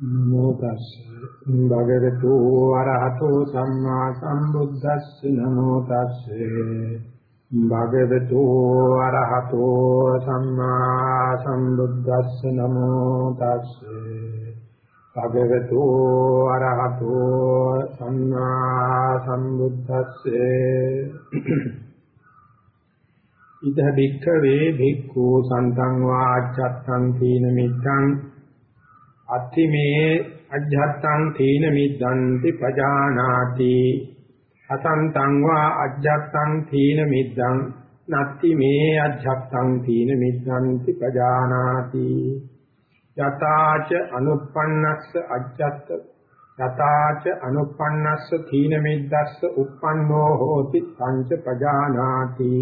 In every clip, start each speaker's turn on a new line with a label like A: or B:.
A: නමෝ තස්ස. භගවතු ආරහතෝ සම්මා සම්බුද්දස්ස නමෝ තස්ස. භගවතු ආරහතෝ සම්මා සම්බුද්දස්ස නමෝ තස්ස. භගවතු ආරහතෝ සම්මා සම්බුද්දස්ස ඉද බික්ඛවේ භික්ඛු සන්තං වා අච්ඡත්තං තීන මිත්තං අත්ති මේ අජ්ජත්තං තීන මිද්දන්ති පජානාති. අසන්තං වා අජ්ජත්තං තීන මිද්දං. නත්ති මේ අජ්ජත්තං තීන මිද්දන්ති පජානාති. යතාච අනුප්පන්නස්ස අජ්ජත්ත. යතාච අනුප්පන්නස්ස තීන මිද්දස්ස uppannෝ හෝති පංච පජානාති.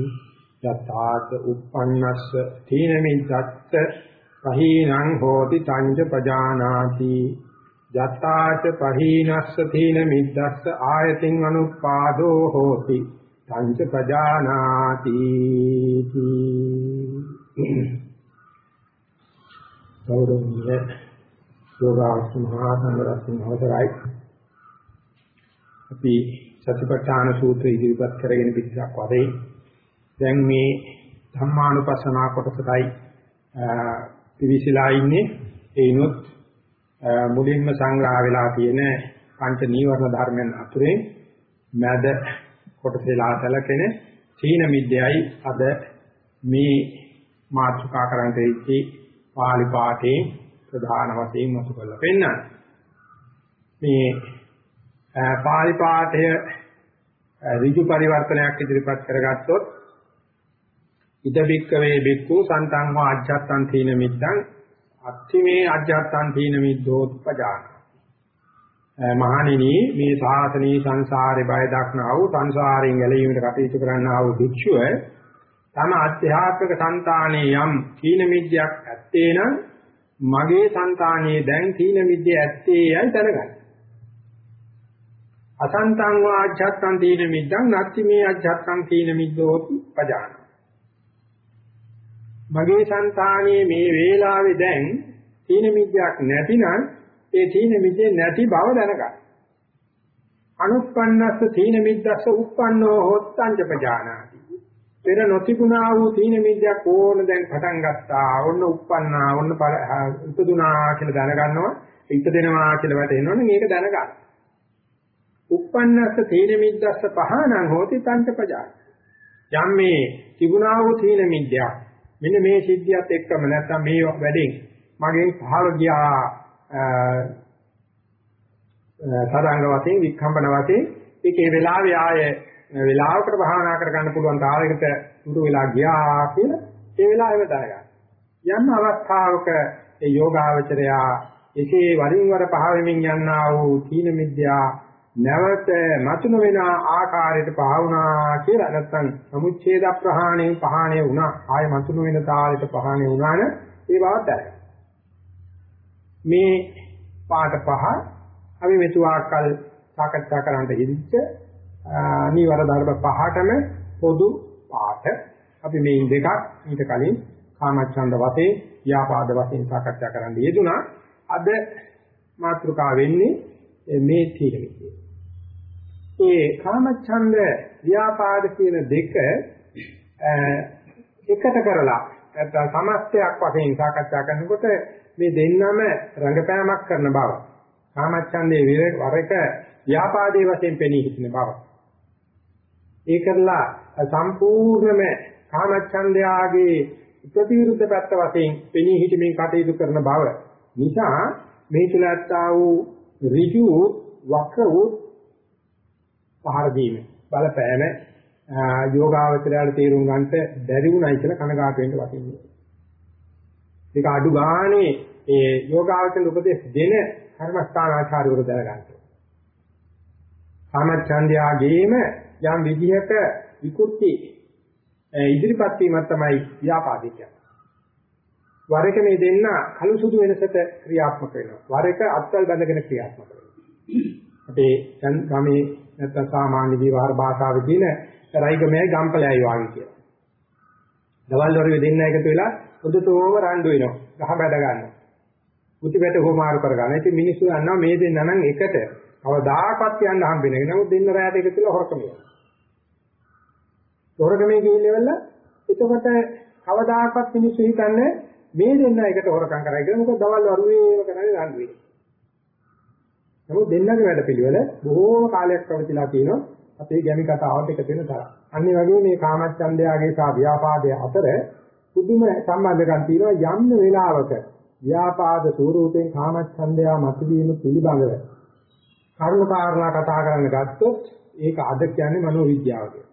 A: යතාච uppannස්ස තීන මිද්දස්ස පහීනං හෝති තංජ පජානාති යත්තාච පහීනස්ස තීන මිද්දස්ස ආයතින් අනුපාදෝ හෝති තංජ පජානාති ගෞරවනීය යෝගාස් මහා සංඝරත්න අවසරයි අපි සතිපට්ඨාන සූත්‍රය ඉදිරිපත් කරගෙන පිටක් වශයෙන් දැන් මේ ධම්මානුපස්සනා කොටසයි පිවිසිලා ඉන්නේ. ඒනොත් මුලින්ම සංග්‍රහ වෙලා තියෙන පංච නීවරණ ධර්මයන් අතුරෙන් මැද කොටසලා සැලකෙන සීන මිද්‍යයි අද මේ මාතෘකා කරන්ට ඉච්චි පාලි පාඨේ ප්‍රධාන වශයෙන් මතු කරලා පෙන්නන මේ පාලි පාඨය ඍජු පරිවර්තනයක් ඉදිරිපත් කරගත්තොත් ඉද බික්කමේ බික්කු සන්තං වා අජ්ජත්තං තීන මිද්දං අත්තිමේ අජ්ජත්තං තීන මිද්දෝත්පජාන මහණෙනි මේ ශාසනී සංසාරේ බය දක්නා වූ සංසාරයෙන් ගැලවීමට කටයුතු කරන්නා වූ භික්ෂුව තම අධ්‍යාත්මික సంతානයේ යම් තීන මිද්දයක් ඇත්තේ නම් මගේ సంతානයේ දැන් තීන මිද්ද ඇත්තේ යයි දැනගන්න. අසන්තං වා අජ්ජත්තං තීන මිද්දං නත්ති මේ අජ්ජත්තං තීන මිද්දෝත්පජාන මගේ సంతානයේ මේ වේලාවේ දැන් තීන මිද්‍යක් නැතිනම් ඒ තීන මිද්දේ නැති බව දැනගන්න. අනුප්පන්නස්ස තීන මිද්දස්ස උප්පන්නෝ හොත්තං ජපජානාති. පෙර නොතිබුණා වූ තීන මිද්‍යක් ඕන දැන් පටන් ගත්තා. ඕන්න උප්පන්නා, ඕන්න උපදුනා කියලා දැනගන්නවා. ඉපදෙනවා කියලා වැටෙනවනේ මේක දැනගන්න. උප්පන්නස්ස තීන මිද්දස්ස පහනං හෝති තංච පජාන. යම් මේ තිබුණා වූ තීන මිද්‍යක් මෙන්න මේ සිද්ධියත් එක්කම නැත්තම් මේ වැඩෙන් මගෙන් පහළ ගියා තරංග වශයෙන් වික්ඛම්බන වශයෙන් ඒකේ වෙලාවේ ආය වෙලාවකට භාවනා කර ගන්න පුළුවන් තාලයකට දුර වෙලා ගියා කියලා ඒ වෙලාවෙම දැනගන්න. යම් අවස්ථාවක ඒ යෝගාවචරයා එසේ වරින් වර පහවෙමින් යන්නා වූ තීන මිද්‍යා නැවත මතුන වෙන ආකාරයට පහවුණා කියලා නැත්නම් සමුච්ඡේද ප්‍රහාණය පහාණය වුණා ආය මතුන වෙන තාලෙට පහාණය වුණාන ඒ බවත් දැනගන්න. මේ පාට පහ අපි මෙතුආකල් සාකච්ඡා කරන්න ඉදිච්ච නීවර ධර්ම පහටම පොදු පාට අපි මේ දෙකක් ඊට කලින් කාමච්ඡන්ද වශයෙන් ව්‍යාපාද වශයෙන් සාකච්ඡා කරන්න යෙදුනා අද මාතෘකාව වෙන්නේ මේ තීරණය. ඒ කාමච්ඡන්ද ව්‍යාපාද කියන දෙක එකට කරලා නැත්නම් සමස්තයක් වශයෙන් සාකච්ඡා කරනකොට මේ දෙන්නම රංගපෑමක් කරන බව. කාමච්ඡන්දේ වර එක ව්‍යාපාදයේ වශයෙන් පෙනී සිටින බව. ඒ කරලා සම්පූර්ණම කාමච්ඡන්දයාගේ ප්‍රතිවිරුද්ධ පැත්ත වශයෙන් පෙනී සිටීමේ කටයුතු කරන බව නිසා මේ තුලත්තා වූ ඍජු වක්‍ර වූ පහර දීම බලපෑම යෝගාවචරයට තේරුම් ගන්නට බැරි වුණයි කියලා කනගාටු වෙන්න වටින්නේ. ඒක අඩු ගානේ ඒ යෝගාවචර උපදේශ දෙන කර්මස්ථානාචාර්යවරු දැනගන්න. කාමච්ඡන්දයාගේම යම් විදිහක විකෘති ඉදිරිපත් වීමක් තමයි ව්‍යාපාදික. වර එක මේ දෙන්න කළු සුදු වෙනසට ක්‍රියාත්මක වෙනවා. වර එක අත්වල බැඳගෙන ක්‍රියාත්මක වෙනවා. අපේ දැන් ගමේ නැත්නම් සාමාන්‍ය විවහාර භාෂාවේ දින රයිගමයි ගම්පලයි වාගේ කියලා. දවල් වරුවේ දෙන්න එකතු වෙලා උදතෝම රණ්ඩු වෙනවා. ගහ බැද ගන්නවා. මුතිපැට හොමාරු කරගන්න. ඉතින් මිනිස්සු යනවා මේ දෙන්න නම් එකට කවදාකවත් යන්න හම්බෙන්නේ නැහැ. නමුත් දෙන්න රැයට එකතු වෙලා හොරකම යනවා. හොරකමේ ගිහිල්ලෙවල එතකොට කවදාකවත් මිනිස්සු හිතන්නේ මේ දෙන්න එකට හොරකම් කරයි කියලා. මොකද දවල් වරුවේම කරන්නේ රණ්ඩුවේ. නමුත් දෙන්නගේ වැඩ පිළිවෙල බොහෝම කාලයක් පවතිලා තියෙනවා. අපේ ගැමි කතාවට එකතු වෙන තරම්. අනිත් වගේ මේ කාමච්ඡන්දයාගේ සහ ව්‍යාපාදයේ අතර පුදුම සම්බන්ධකම් තියෙනවා යම් වෙලාවක ව්‍යාපාද ස්වරූපයෙන් කාමච්ඡන්දයා මතුවීම පිළිබඳව කරුණු කාරණා කතා කරන්න ගත්තොත් ඒක අද කියන්නේ මනෝවිද්‍යාව කියලා.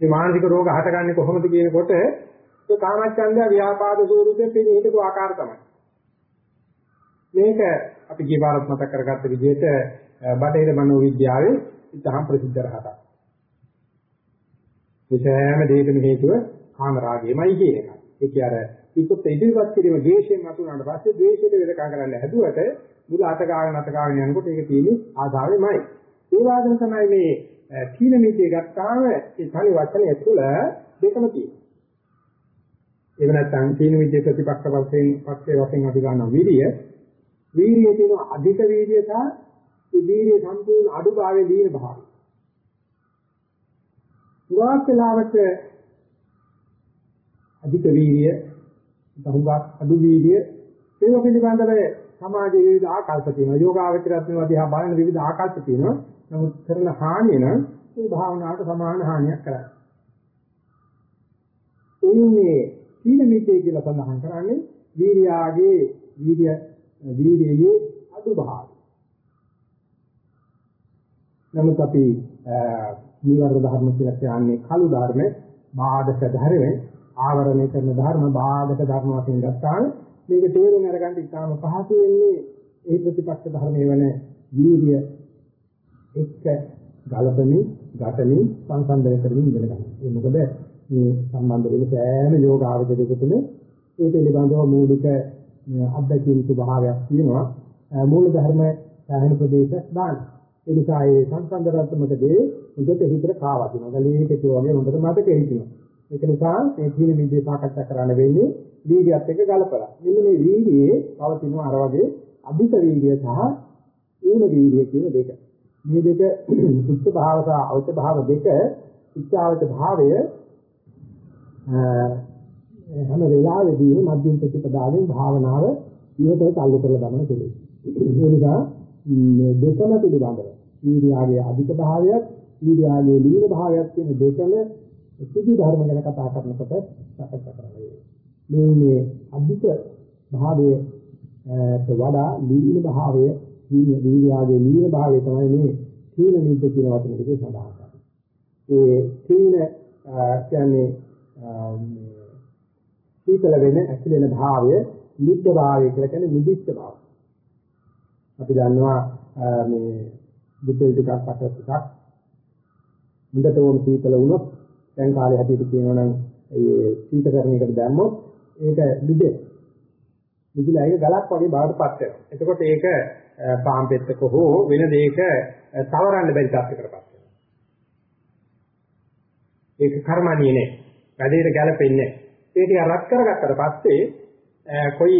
A: මේ මානසික රෝග හටගන්නේ කොහොමද කියනකොට ඒ කාමච්ඡන්දයා ව්‍යාපාද ස්වරූපයෙන් පිළිහිටපු ආකාර තමයි. මේක අපි ජීවාරත් මතක් කරගත්ත විදිහට බටහිර මනෝවිද්‍යාවේ ඉතහම් ප්‍රසිද්ධ රහතක්. මේ සෑම දෙයකම හේතුව කාම රාගයමයි කියන එක. ඒක අර විකුත් ඉදිරිපත් කිරීම ද්වේෂයෙන් මතුනට පස්සේ ද්වේෂයට වෙදකම් කරන්න හැදුවට මුල අත ගාගෙන අත ගාගෙන යනකොට ඒක තියෙන්නේ ආසාවෙමයි. ඒ වගේම තමයි මේ තීන මිත්‍ය ගත්තාම ඒ තනි වචනේ තුළ දෙකම තියෙනවා. එහෙම නැත්නම් තීන මිත්‍ය ප්‍රතිපක්ෂ වශයෙන් පක්ෂේ වශයෙන් අපි ගන්නවා විරිය. වීර්යයේ තියෙන අධික වීර්යය සහ ඒ වීර්යය සම්පූර්ණ අඩුභාවයේ දීන භාවය. සුවාක් වෙලාවට අධික වීර්ය බහුගත අඩු වීර්ය ඒක පිළිබඳව සමාජයේ විවිධ ආකල්ප තියෙනවා. යෝගාවචරයත් වෙනවා දිහා බලන විවිධ ආකල්ප තියෙනවා. නමුත් කරන හානිය නම් මේ භාවනාවට සමාන හානියක් කරයි එන්නේ සීල මිත්‍ය කියලා සඳහන් කරන්නේ වීර්යාගේ වීර්ය වීර්යයේ අඩු භාවය නමුත් අපි නිවර්ත ධර්ම කියලා කියන්නේ කළු ධර්ම බාධක ධර්ම ආවරණය කරන ධර්ම බාධක ධර්ම වශයෙන් ගත්තාම මේක තේරුම් අරගන්න ඉතාම පහසු වෙන්නේ ඒ ප්‍රතිපක්ෂ ධර්මයේ වෙන වීර්ය එක්ක ගලපමින් ගැටමින් සංසන්දනය කරමින් ඉගෙන ගන්න. ඒ මොකද මේ සම්බන්ධ වෙන සෑම යෝග ආවදයක තුන ඒ පිළිබඳව මූලික අත්දැකීම් ස්වභාවයක් තියෙනවා. මූල ධර්ම සාහන ප්‍රදේශ දාන. ඒ නිසා ඒ සංසන්දනාත්මක දේ හොඳට හිතට කාවදිනවා. ගලේක කියවගේ හොඳට මතක හිටිනවා. ඒක නිසා මේ තීන මිදේ සාකච්ඡා කරන්න වෙන්නේ වීර්යයත් එක්ක ගලපලා. මෙන්න මේ වීර්යයේ පවතින අර වගේ අධික වීර්යය සහ ඌන වීර්යය කියන දෙක. මේ දෙක උච්ච භාව සහ අවච භාව දෙක උච්චාවච භාවය හැම වෙලාවෙදීම මධ්‍යම ප්‍රතිපදාවෙන් භාවනාව ඉවතට අල්ලු කරලා ගමන කෙරේ. ඒ නිසා මේ දෙකම පිළිබඳව වීර්යාගේ අධික භාවයත් වීර්යාගේ ලීන භාවයත් කියන දෙකම සුදු ධර්ම ගැන කතා කරනකොට සාකච්ඡා කරනවා. මේ මේ අධික භාවයේ වඩා ලීන භාවය වීර්යාගේ ලීන භාවය තමයි මේ සීල නිද්ද කියන වචන දෙකේ සඳහන් කරන්නේ. ඒ සීල කියන්නේ සීතල වෙන ඇකිලෙන භාවය නිද්ද භාවය කියලා කියන්නේ නිදිච්ච භාවය. අපි දන්නවා මේ බුද්ධ ටිකක් අට ටිකක් හොඳටම සීතල වුණොත් දැන් කාලේ හැටියට කියනවා නම් ඒ සීතකරණයකට දැම්මොත් ඒක නිදේ. නිදිලා ඒක ගලක් වගේ බාටපත් වෙනවා. එතකොට ඒක පාම් පෙත්තක හෝ වෙන දෙයක තවරන්න බැරි තත්යකටපත් වෙනවා. ඒක කර්මණියේ නේ. වැඩේට ගැලපෙන්නේ නැහැ. ඒ ටික රත් කරගත්තට පස්සේ කොයි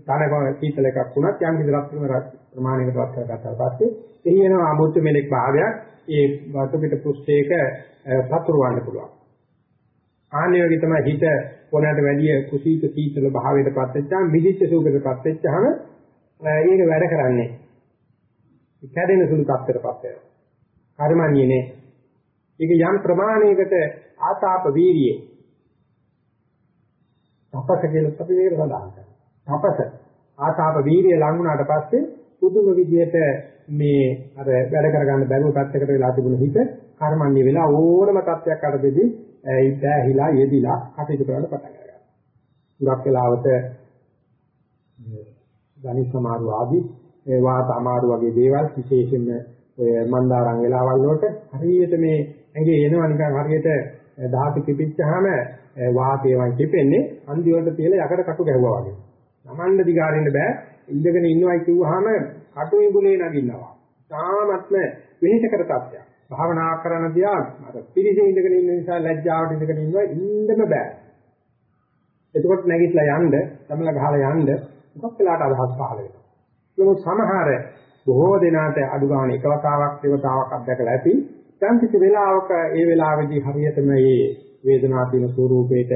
A: තනක සීතල එකක් වුණත් යම් කිසි රත් ප්‍රමාණයකට රත් කරගත්තාට පස්සේ එහි එන අමුතු මෙලෙක් භාවයක් ඒ වතු පිට පෘෂ්ඨයක පතුරවන්න පුළුවන්. ආන්නේ වගේ තමයි හිත කොනකට වැඩි කුසීත සීතල භාවයටපත් වෙච්චාම මිදිච්ච සූකටපත් වෙච්චාම ඒක වැඩ කරන්නේ. කැඩෙන සුළු තත්ත්වයටපත් වෙනවා. කර්මණියනේ. ඒක යම් ප්‍රමාණයකට ආතාප වීර්යය. තපස කියලා අපි මේක සඳහන් කරනවා. තපස ආතාප වීර්යය ලඟ වුණාට පස්සේ පුදුම විදියට මේ අර වැඩ කරගන්න බැරුව පැත්තකට වෙලා තිබුණ හිත කර්මන්නේ වෙලා ඕනම තත්යක් අරදෙදි ඉබ්බැහිලා යෙදිලා කටයුතු කරන්න පටන් ගන්නවා. හුඟක් වෙලාවට ගණිත සමාරු ආදී ඒ වාත අමාරු වගේ දේවල් විශේෂයෙන්ම ඔය මන්දාරම් වෙලාවල් වලට හරියට මේ ඇඟේ එනවා නිකන් හරියට ධාතු කිපිච්චාම වාතේවන් කිපෙන්නේ අන්දි වලට තියලා යකඩ කටු ගැහුවා වගේ. Tamanda දිගාරින්න බෑ. ඉඳගෙන ඉන්නවයි කිව්වහම කටු ඉඟුලේ නගින්නවා. තාමත්ම වෙහෙසකර තත්ත්වයක්. භාවනා කරන දියා අර පිළිසෙ ඉඳගෙන ඉන්න නිසා ලැජ්ජාවට ඉඳගෙන ඉන්නවා ඉන්නම බෑ. එතකොට නැගිටලා යන්න, තමල ගහලා යන්න මොකක් වෙලාට අදහස් පහළ වෙනවා. නමුත් සමහර බොහෝ දෙනාට අඩු ගන්න එක වතාවක් දෙවතාවක් අත්දැකලා ඇති. දැන් කිසි වෙලාවක ඒ වෙලාවේදී හරියටම මේ වේදනාව තියෙන ස්වરૂපේට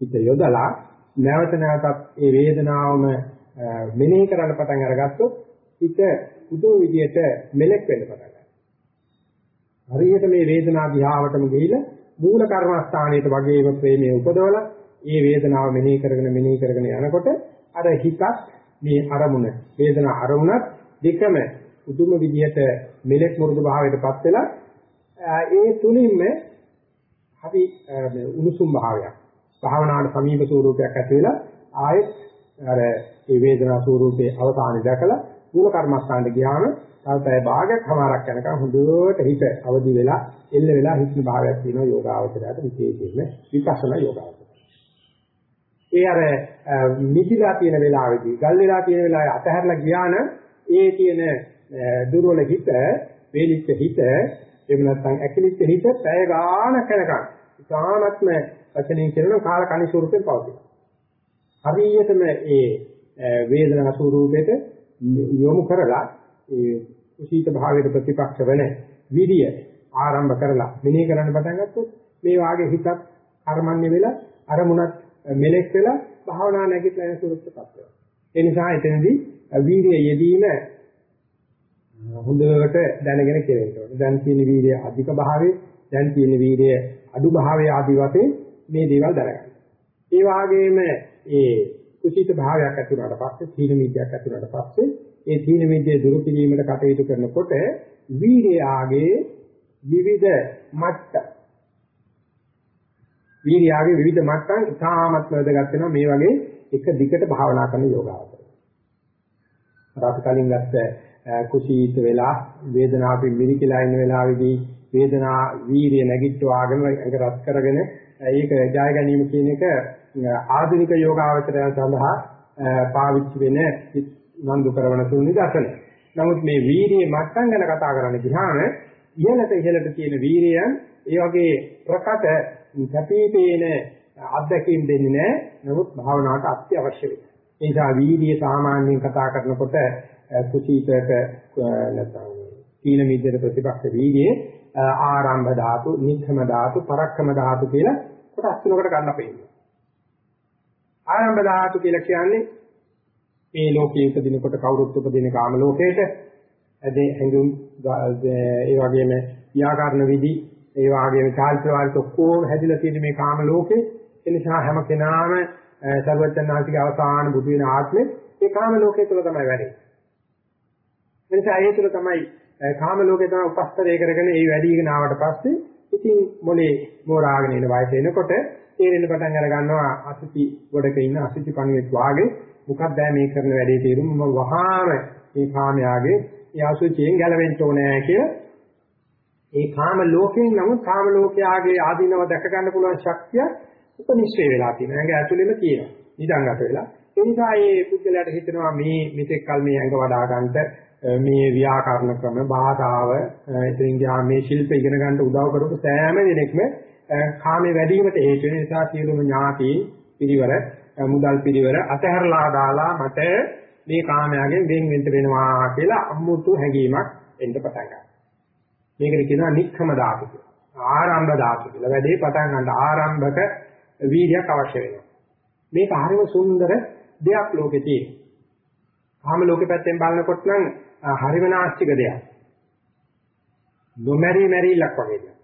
A: හිත යොදලා නැවත නැවතත් ඒ වේදනාවම මෙනෙහි කරන්න පටන් අරගත්තොත් හිත උදෝ විදියට මෙලෙක් වෙන්න පටන් ගන්නවා. හරියට මේ වේදනාව දිහාවටම ගිහිලා මූල කර්මස්ථානයේ වගේම ප්‍රේමයේ උපදවලා ඒ වේදනාව මෙනෙහි කරගෙන මෙනෙහි කරගෙන යනකොට අර හිතත් මේ අරමුණ වේදනා අරමුණත් දෙකම උතුම් විදියට මෙලෙක් මුරුදු භාවයටපත් වෙලා ඒ තුලින්ම හරි උණුසුම් භාවයක් භාවනාවට සමීප ස්වරූපයක් ඇති වෙලා ආයෙත් අර ඒ වේදනා ස්වරූපයේ අවසානය දැකලා මූල කර්මස්ථානට ගියාම තව පැය භාගයක් හමාරක් යනකම් හොඳට හිත අවදි වෙලා එල්ල වෙලා හිතන භාවයක් තියෙනවා යෝගාවචරයට විශේෂයෙන්ම විපස්සනා යෝගාවචරය. ඒ අර නිදිලා තියෙන වෙලාවේදී ගල් වෙලා තියෙන වෙලාවේ අතහැරලා ගියාන ඒ තියෙන දුර්වල හිත, වේලිච්ච හිත, එහෙම නැත්නම් ඇකිලිච්ච හිත පැය ගානක් යනකම් ඉතාමත්ම වචනෙන් කියන කාල කණි ස්වරූපයෙන් පවතිනවා. හරියටම ඒ වේදනා ස්වරූපෙට යොමු කරලා ඒ කුසීත භාවයට ප්‍රතිපක්ෂ වෙන විදිය ආරම්භ කරලා මෙනෙහි කරන්න පටන් ගත්තොත් මේ වාගේ හිතක් කර්මන්නේ වෙලා අරමුණත් මෙලෙක් වෙලා භාවනා නැගිටලා යන ස්වරූපයටපත් වෙනවා. ඒ නිසා එතනදී වීර්යය යෙදීම හොඳට දැනගෙන කෙරෙන්න ඕනේ. දැන් තියෙන වීර්යය අධික භාවයේ, දැන් තියෙන වීර්යය අඩු භාවයේ ආදී වශයෙන් මේ දේවල් දැනගන්න. ඒ වගේම ඒ කුසීත භාවයක් ඇති වුණාට පස්සේ, තීන මිද්‍යාවක් ඇති වුණාට පස්සේ, ඒ තීන මිද්‍යාව දුරු කිරීමට කටයුතු කරනකොට වීර්යයාගේ විවිධ මට්ටම් වීර්යාගේ විවිධ මට්ටම් ඉතාමත් වැදගත් වෙනවා මේ වගේ එක දිගට භාවනා කරන යෝගාවචරය. අපි කලින් ගත්ත කුසීත වෙලා වේදනාවෙන් මිරිකලා ඉන්න වෙලාවේදී වේදනා වීර්ය නැගිට්ටවාගෙන ඒක රත් කරගෙන ඒක ජය ගැනීම කියන එක ආධුනික යෝගාවචරය සඳහා පාවිච්චි වෙන නන්දු කරන තුන් නිදර්ශන. නමුත් මේ වීර්යයේ මට්ටම් ගැන කතා කරන්න ගියාම ඉහළට ඉහළට තියෙන වීර්යයන් ඒ වගේ ප්‍රකට කැපිපේන අත්දැකීම් දෙන්නේ නැහැ. නමුත් භාවනාවට අත්‍යවශ්‍ය වෙනවා. ඒ නිසා වීර්යය සාමාන්‍යයෙන් කතා කරනකොට කුසීතක නැත්නම් තීන මිද්දේ ප්‍රතිපක්ෂ වීර්යයේ ආරම්භ ධාතු, නික්ඛම ධාතු, පරක්ඛම ධාතු කියලා කොටස් තුනකට ගන්න පෙන්නනවා. ආරම්භ ධාතු කියලා කියන්නේ මේ ලෝකයේ උපදිනකොට කවුරුත් උපදින කාම ලෝකයට ඇදී හැඟුම් ඒ වගේම ව්‍යාකරණ විදි ඒ වගේම චාරිත්‍ර වාරිත ඔක්කොම හැදිලා තියෙන මේ කාම ලෝකේ ඒ නිසා හැම කෙනාම සර්වඥාන්තිගේ අවසාන බුදු වෙන ආත්මේ ඒ කාම ලෝකයේ තුල තමයි වැඩේ. ඒ නිසා ඒ තුල තමයි කාම ලෝකේ තමයි උපස්තරය කරගෙන ඒ වැඩිගෙන ආවට පස්සේ ඉතින් මොලේ මෝරාගෙන ඉන වයස එනකොට තේරෙන්න පටන් අර ගන්නවා අසුචි ගොඩක ඉන්න අසුචි පණුවෙක් වාගේ මොකක්ද මේ කරන වැඩේ තේරුම මම වහාම මේ කාමයාගේ ඒ අසුචියෙන් ගැලවෙන්න ඕනේ කියලා ඒ කාම ලෝකයෙන් නමුත් කාම ලෝකයාගේ ආධිනව දැක ගන්න පුළුවන් ශක්තිය උපනිශ්‍රේ වෙලා තියෙනවා. ඇඟ ඇතුළෙම තියෙනවා. නිදන්ගත වෙලා. ඒ නිසා මේ පුද්ගලයාට හිතෙනවා මේ මෙතෙක් කල මේ ඇඟ වඩා ගන්නට මේ ව්‍යාකරණ ක්‍රම භාෂාව ඉතින් ගියා මේ ශිල්ප ඉගෙන ගන්න උදව් කරපු සෑම දෙනෙක්ම කාමේ වැඩි වීමට හේතු වෙන නිසා සියලුම ඥාති පිරිවර මුදල් පිරිවර අතහැරලා දාලා මට මේ කාමයාගෙන් වෙන් වෙන්න වෙනවා කියලා අමුතු හැඟීමක් එන්න පටන් ගන්නවා. මේකට කියනවා නික්ඛම ධාතු කියලා. ආරම්භ ධාතු කියලා. වැඩේ පටන් ගන්න ආරම්භක වීර්යයක් අවශ්‍ය වෙනවා. මේක හරිම සුන්දර දෙයක් ලෝකේ තියෙන. කාම ලෝකේ පැත්තෙන් බලනකොට නම් හරිම නාස්තික දෙයක්. නොමැරි මැරිලක් වගේ දෙයක්.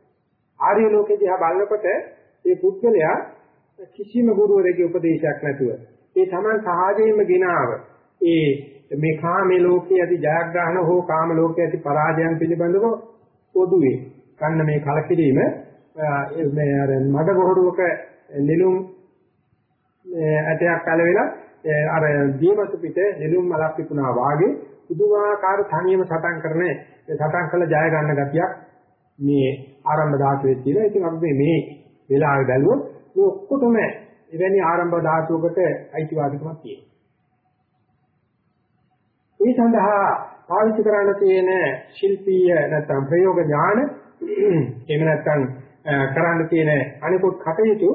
A: ආර්ය ලෝකේ දිහා බලනකොට මේ පුද්ගලයා කිසිම ගුරුවරයෙකුගේ උපදේශයක් නැතුව ඒ Taman සහජයෙන්ම ගෙනාව ඒ මේ කාමේ ලෝකයේ ඇති ජයග්‍රහණ හෝ කාම ලෝකයේ ඇති පරාජයන් පිළිබඳව පොදුවේ ගන්න මේ කලකිරීම මේ අර මඩ ගොහරුවක නෙළුම් ඇටයක් පැලවෙලා අර දීමතු පිට නෙළුම් මලක් පිපුණා වාගේ පුදුමාකාර තනියම සටන් කරන සටන් කළ ජය ගන්න ගතියක් මේ ආරම්භ ධාතුවේ තියෙනවා. ඉතින් අපි මේ වෙලාවේ බැලුවොත් මේ ඔක්කොටම එවැනි ආරම්භ ධාතුවකට අයිතිවාසිකමක් තියෙනවා. ඒ සඳහා පාවිච්චි කරන්න තියෙන ශිල්පීය නැත්නම් ප්‍රයෝග ඥාන එහෙම නැත්නම් කරන්න තියෙන අනිකුත් කටයුතු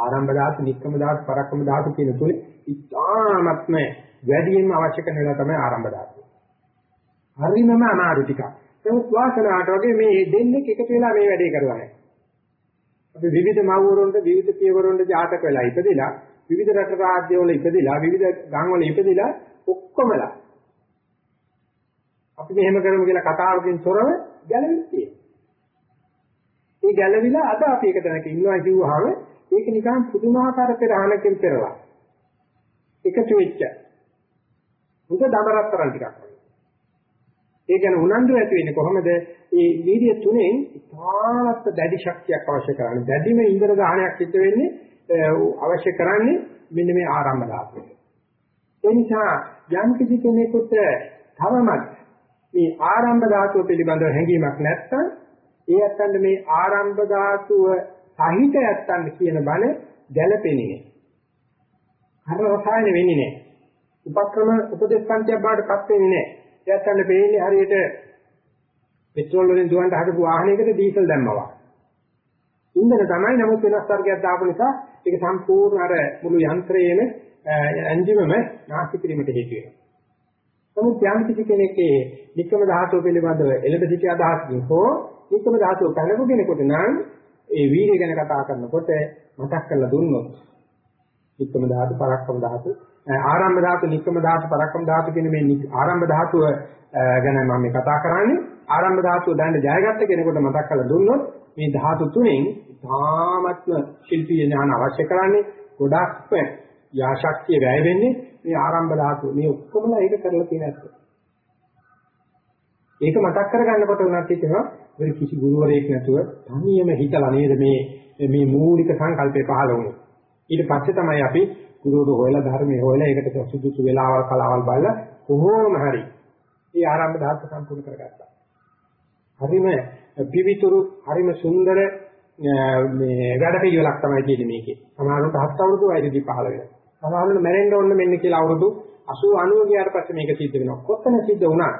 A: ආරම්භ ධාතු, නික්කම ධාතු, පරක්කම ධාතු කියන තුනේ ඉතාමත්ම වැඩියෙන්ම අවශ්‍ය කරන ඒවා තමයි ආරම්භ ධාතු. හරිමම අමාරු ටිකක්. නමුත් වාසනාවට වගේ මේ දෙන්නේ එකතු වෙලා මේ වැඩේ කරනවා නේ. අපි විවිධ මව්වරුන්ට විවිධ පියවරුන්ට ජාතක වෙලා ඉපදිලා විවිධ රට රාජ්‍ය වල ඉපදිලා විවිධ ගම් වල ඉපදිලා ඔක්කොමලා අපි මෙහෙම කරමු කියලා කතාවකින් තොරව ගැලවිච්චේ. මේ ගැලවිලා අද අපි එක තැනක ඉන්නවා කිව්වහම ඒක නිකන් පුදුමාකාර පෙරහනකින් පෙරලා. එකතු වෙච්ච. මුද දමරතරන් ටිකක් වගේ. ඒ කියන්නේ උනන්දු ඇති වෙන්නේ කොහොමද? මේ වීර්ය තුනෙන් ඉතාමත් දැඩි ශක්තියක් අවශ්‍ය කරන්නේ. දැඩිම ඉන්ද්‍ර දහනයක් සිද්ධ වෙන්නේ අවශ්‍ය කරන්නේ මෙන්න මේ ආරම්භ ධාතුව. ඒ නිසා යම් කිසි කෙනෙකුට තවමත් මේ ආරම්භ ධාතුව පිළිබඳව හැඟීමක් නැත්නම් ඒ ඇත්තන්ට මේ ආරම්භ ධාතුව සහිත ඇත්තන්ට කියන බණ ගැළපෙන්නේ නැහැ. කර්ම රසායන වෙන්නේ නැහැ. උපක්‍රම උපදේශ පන්තියක් බාට පත් වෙන්නේ නැහැ. ඒ ඇත්තන්ට පේන්නේ හරියට පෙට්‍රෝල් වලින් දුවන්න හදපු වාහනයකට ඩීසල් දැම්මවා. ඉන්ධන තමයි නමුත් වෙනස් වර්ගයක් දාපු නිසා ඒක සම්පූර්ණ අර මුළු යන්ත්‍රයේම එන්ජිමම නාස්ති කිරීමට හේතු වෙනවා. නමුත් යම් කිසි කෙනෙක්ගේ නික්කම ධාතුව පිළිබඳව එළඹ සිටි අදහසකින් හෝ නික්කම ධාතුව පැනපු කෙනෙකුට නම් ඒ වීර්ය ගැන කතා කරනකොට මතක් කරලා දුන්නොත් නික්කම ධාතු පරක්කම ධාතු ආරම්භ ධාතු නික්කම ධාතු පරක්කම ධාතු කියන මේ ආරම්භ ධාතුව ගැන මම මේ කතා කරන්නේ ආරම්භ ධාතුව දැන් ජයගත්ත කෙනෙකුට මතක් කරලා දුන්නොත් මේ ධාතු තුනෙන් ධාමත්ම ශිල්පීය ඥාන අවශ්‍ය කරන්නේ ගොඩක්ම යාශක්තිය වැය වෙන්නේ මේ ආරම්භ ධාතුව. මේ ඔක්කොමලා ඒක කරලා තියෙන ඇත්ත. ඒක මතක් කරගන්නකොට උනත් හිතෙනවා වෙන කිසි ගුරුවරයෙක් නැතුව තනියම හිතලා නේද මේ මේ මූලික සංකල්පේ පහළ වුණේ. ඊට පස්සේ තමයි අපි ගුරුවරු හොයලා ධර්මයේ හොයලා ඒකට සුදුසු වෙලාවල් කලාවල් බලලා කොහොම හරි මේ ආරම්භ ධාතු සම්පූර්ණ කරගත්තා. හරිම පිවිතුරු හරිම සුන්දර මේ වැඩ පිළිවෙලක් තමයි තියෙන්නේ මේකේ. සමහරවිට හත් අවුරුදු වයසදී පහළ වෙනවා. සමහරවිට මැරෙන්න ඕන මෙන්න කියලා අවුරුදු 80 90 ගියාට පස්සේ මේක සිද්ධ වෙනවා. කොතන සිද්ධ වුණා?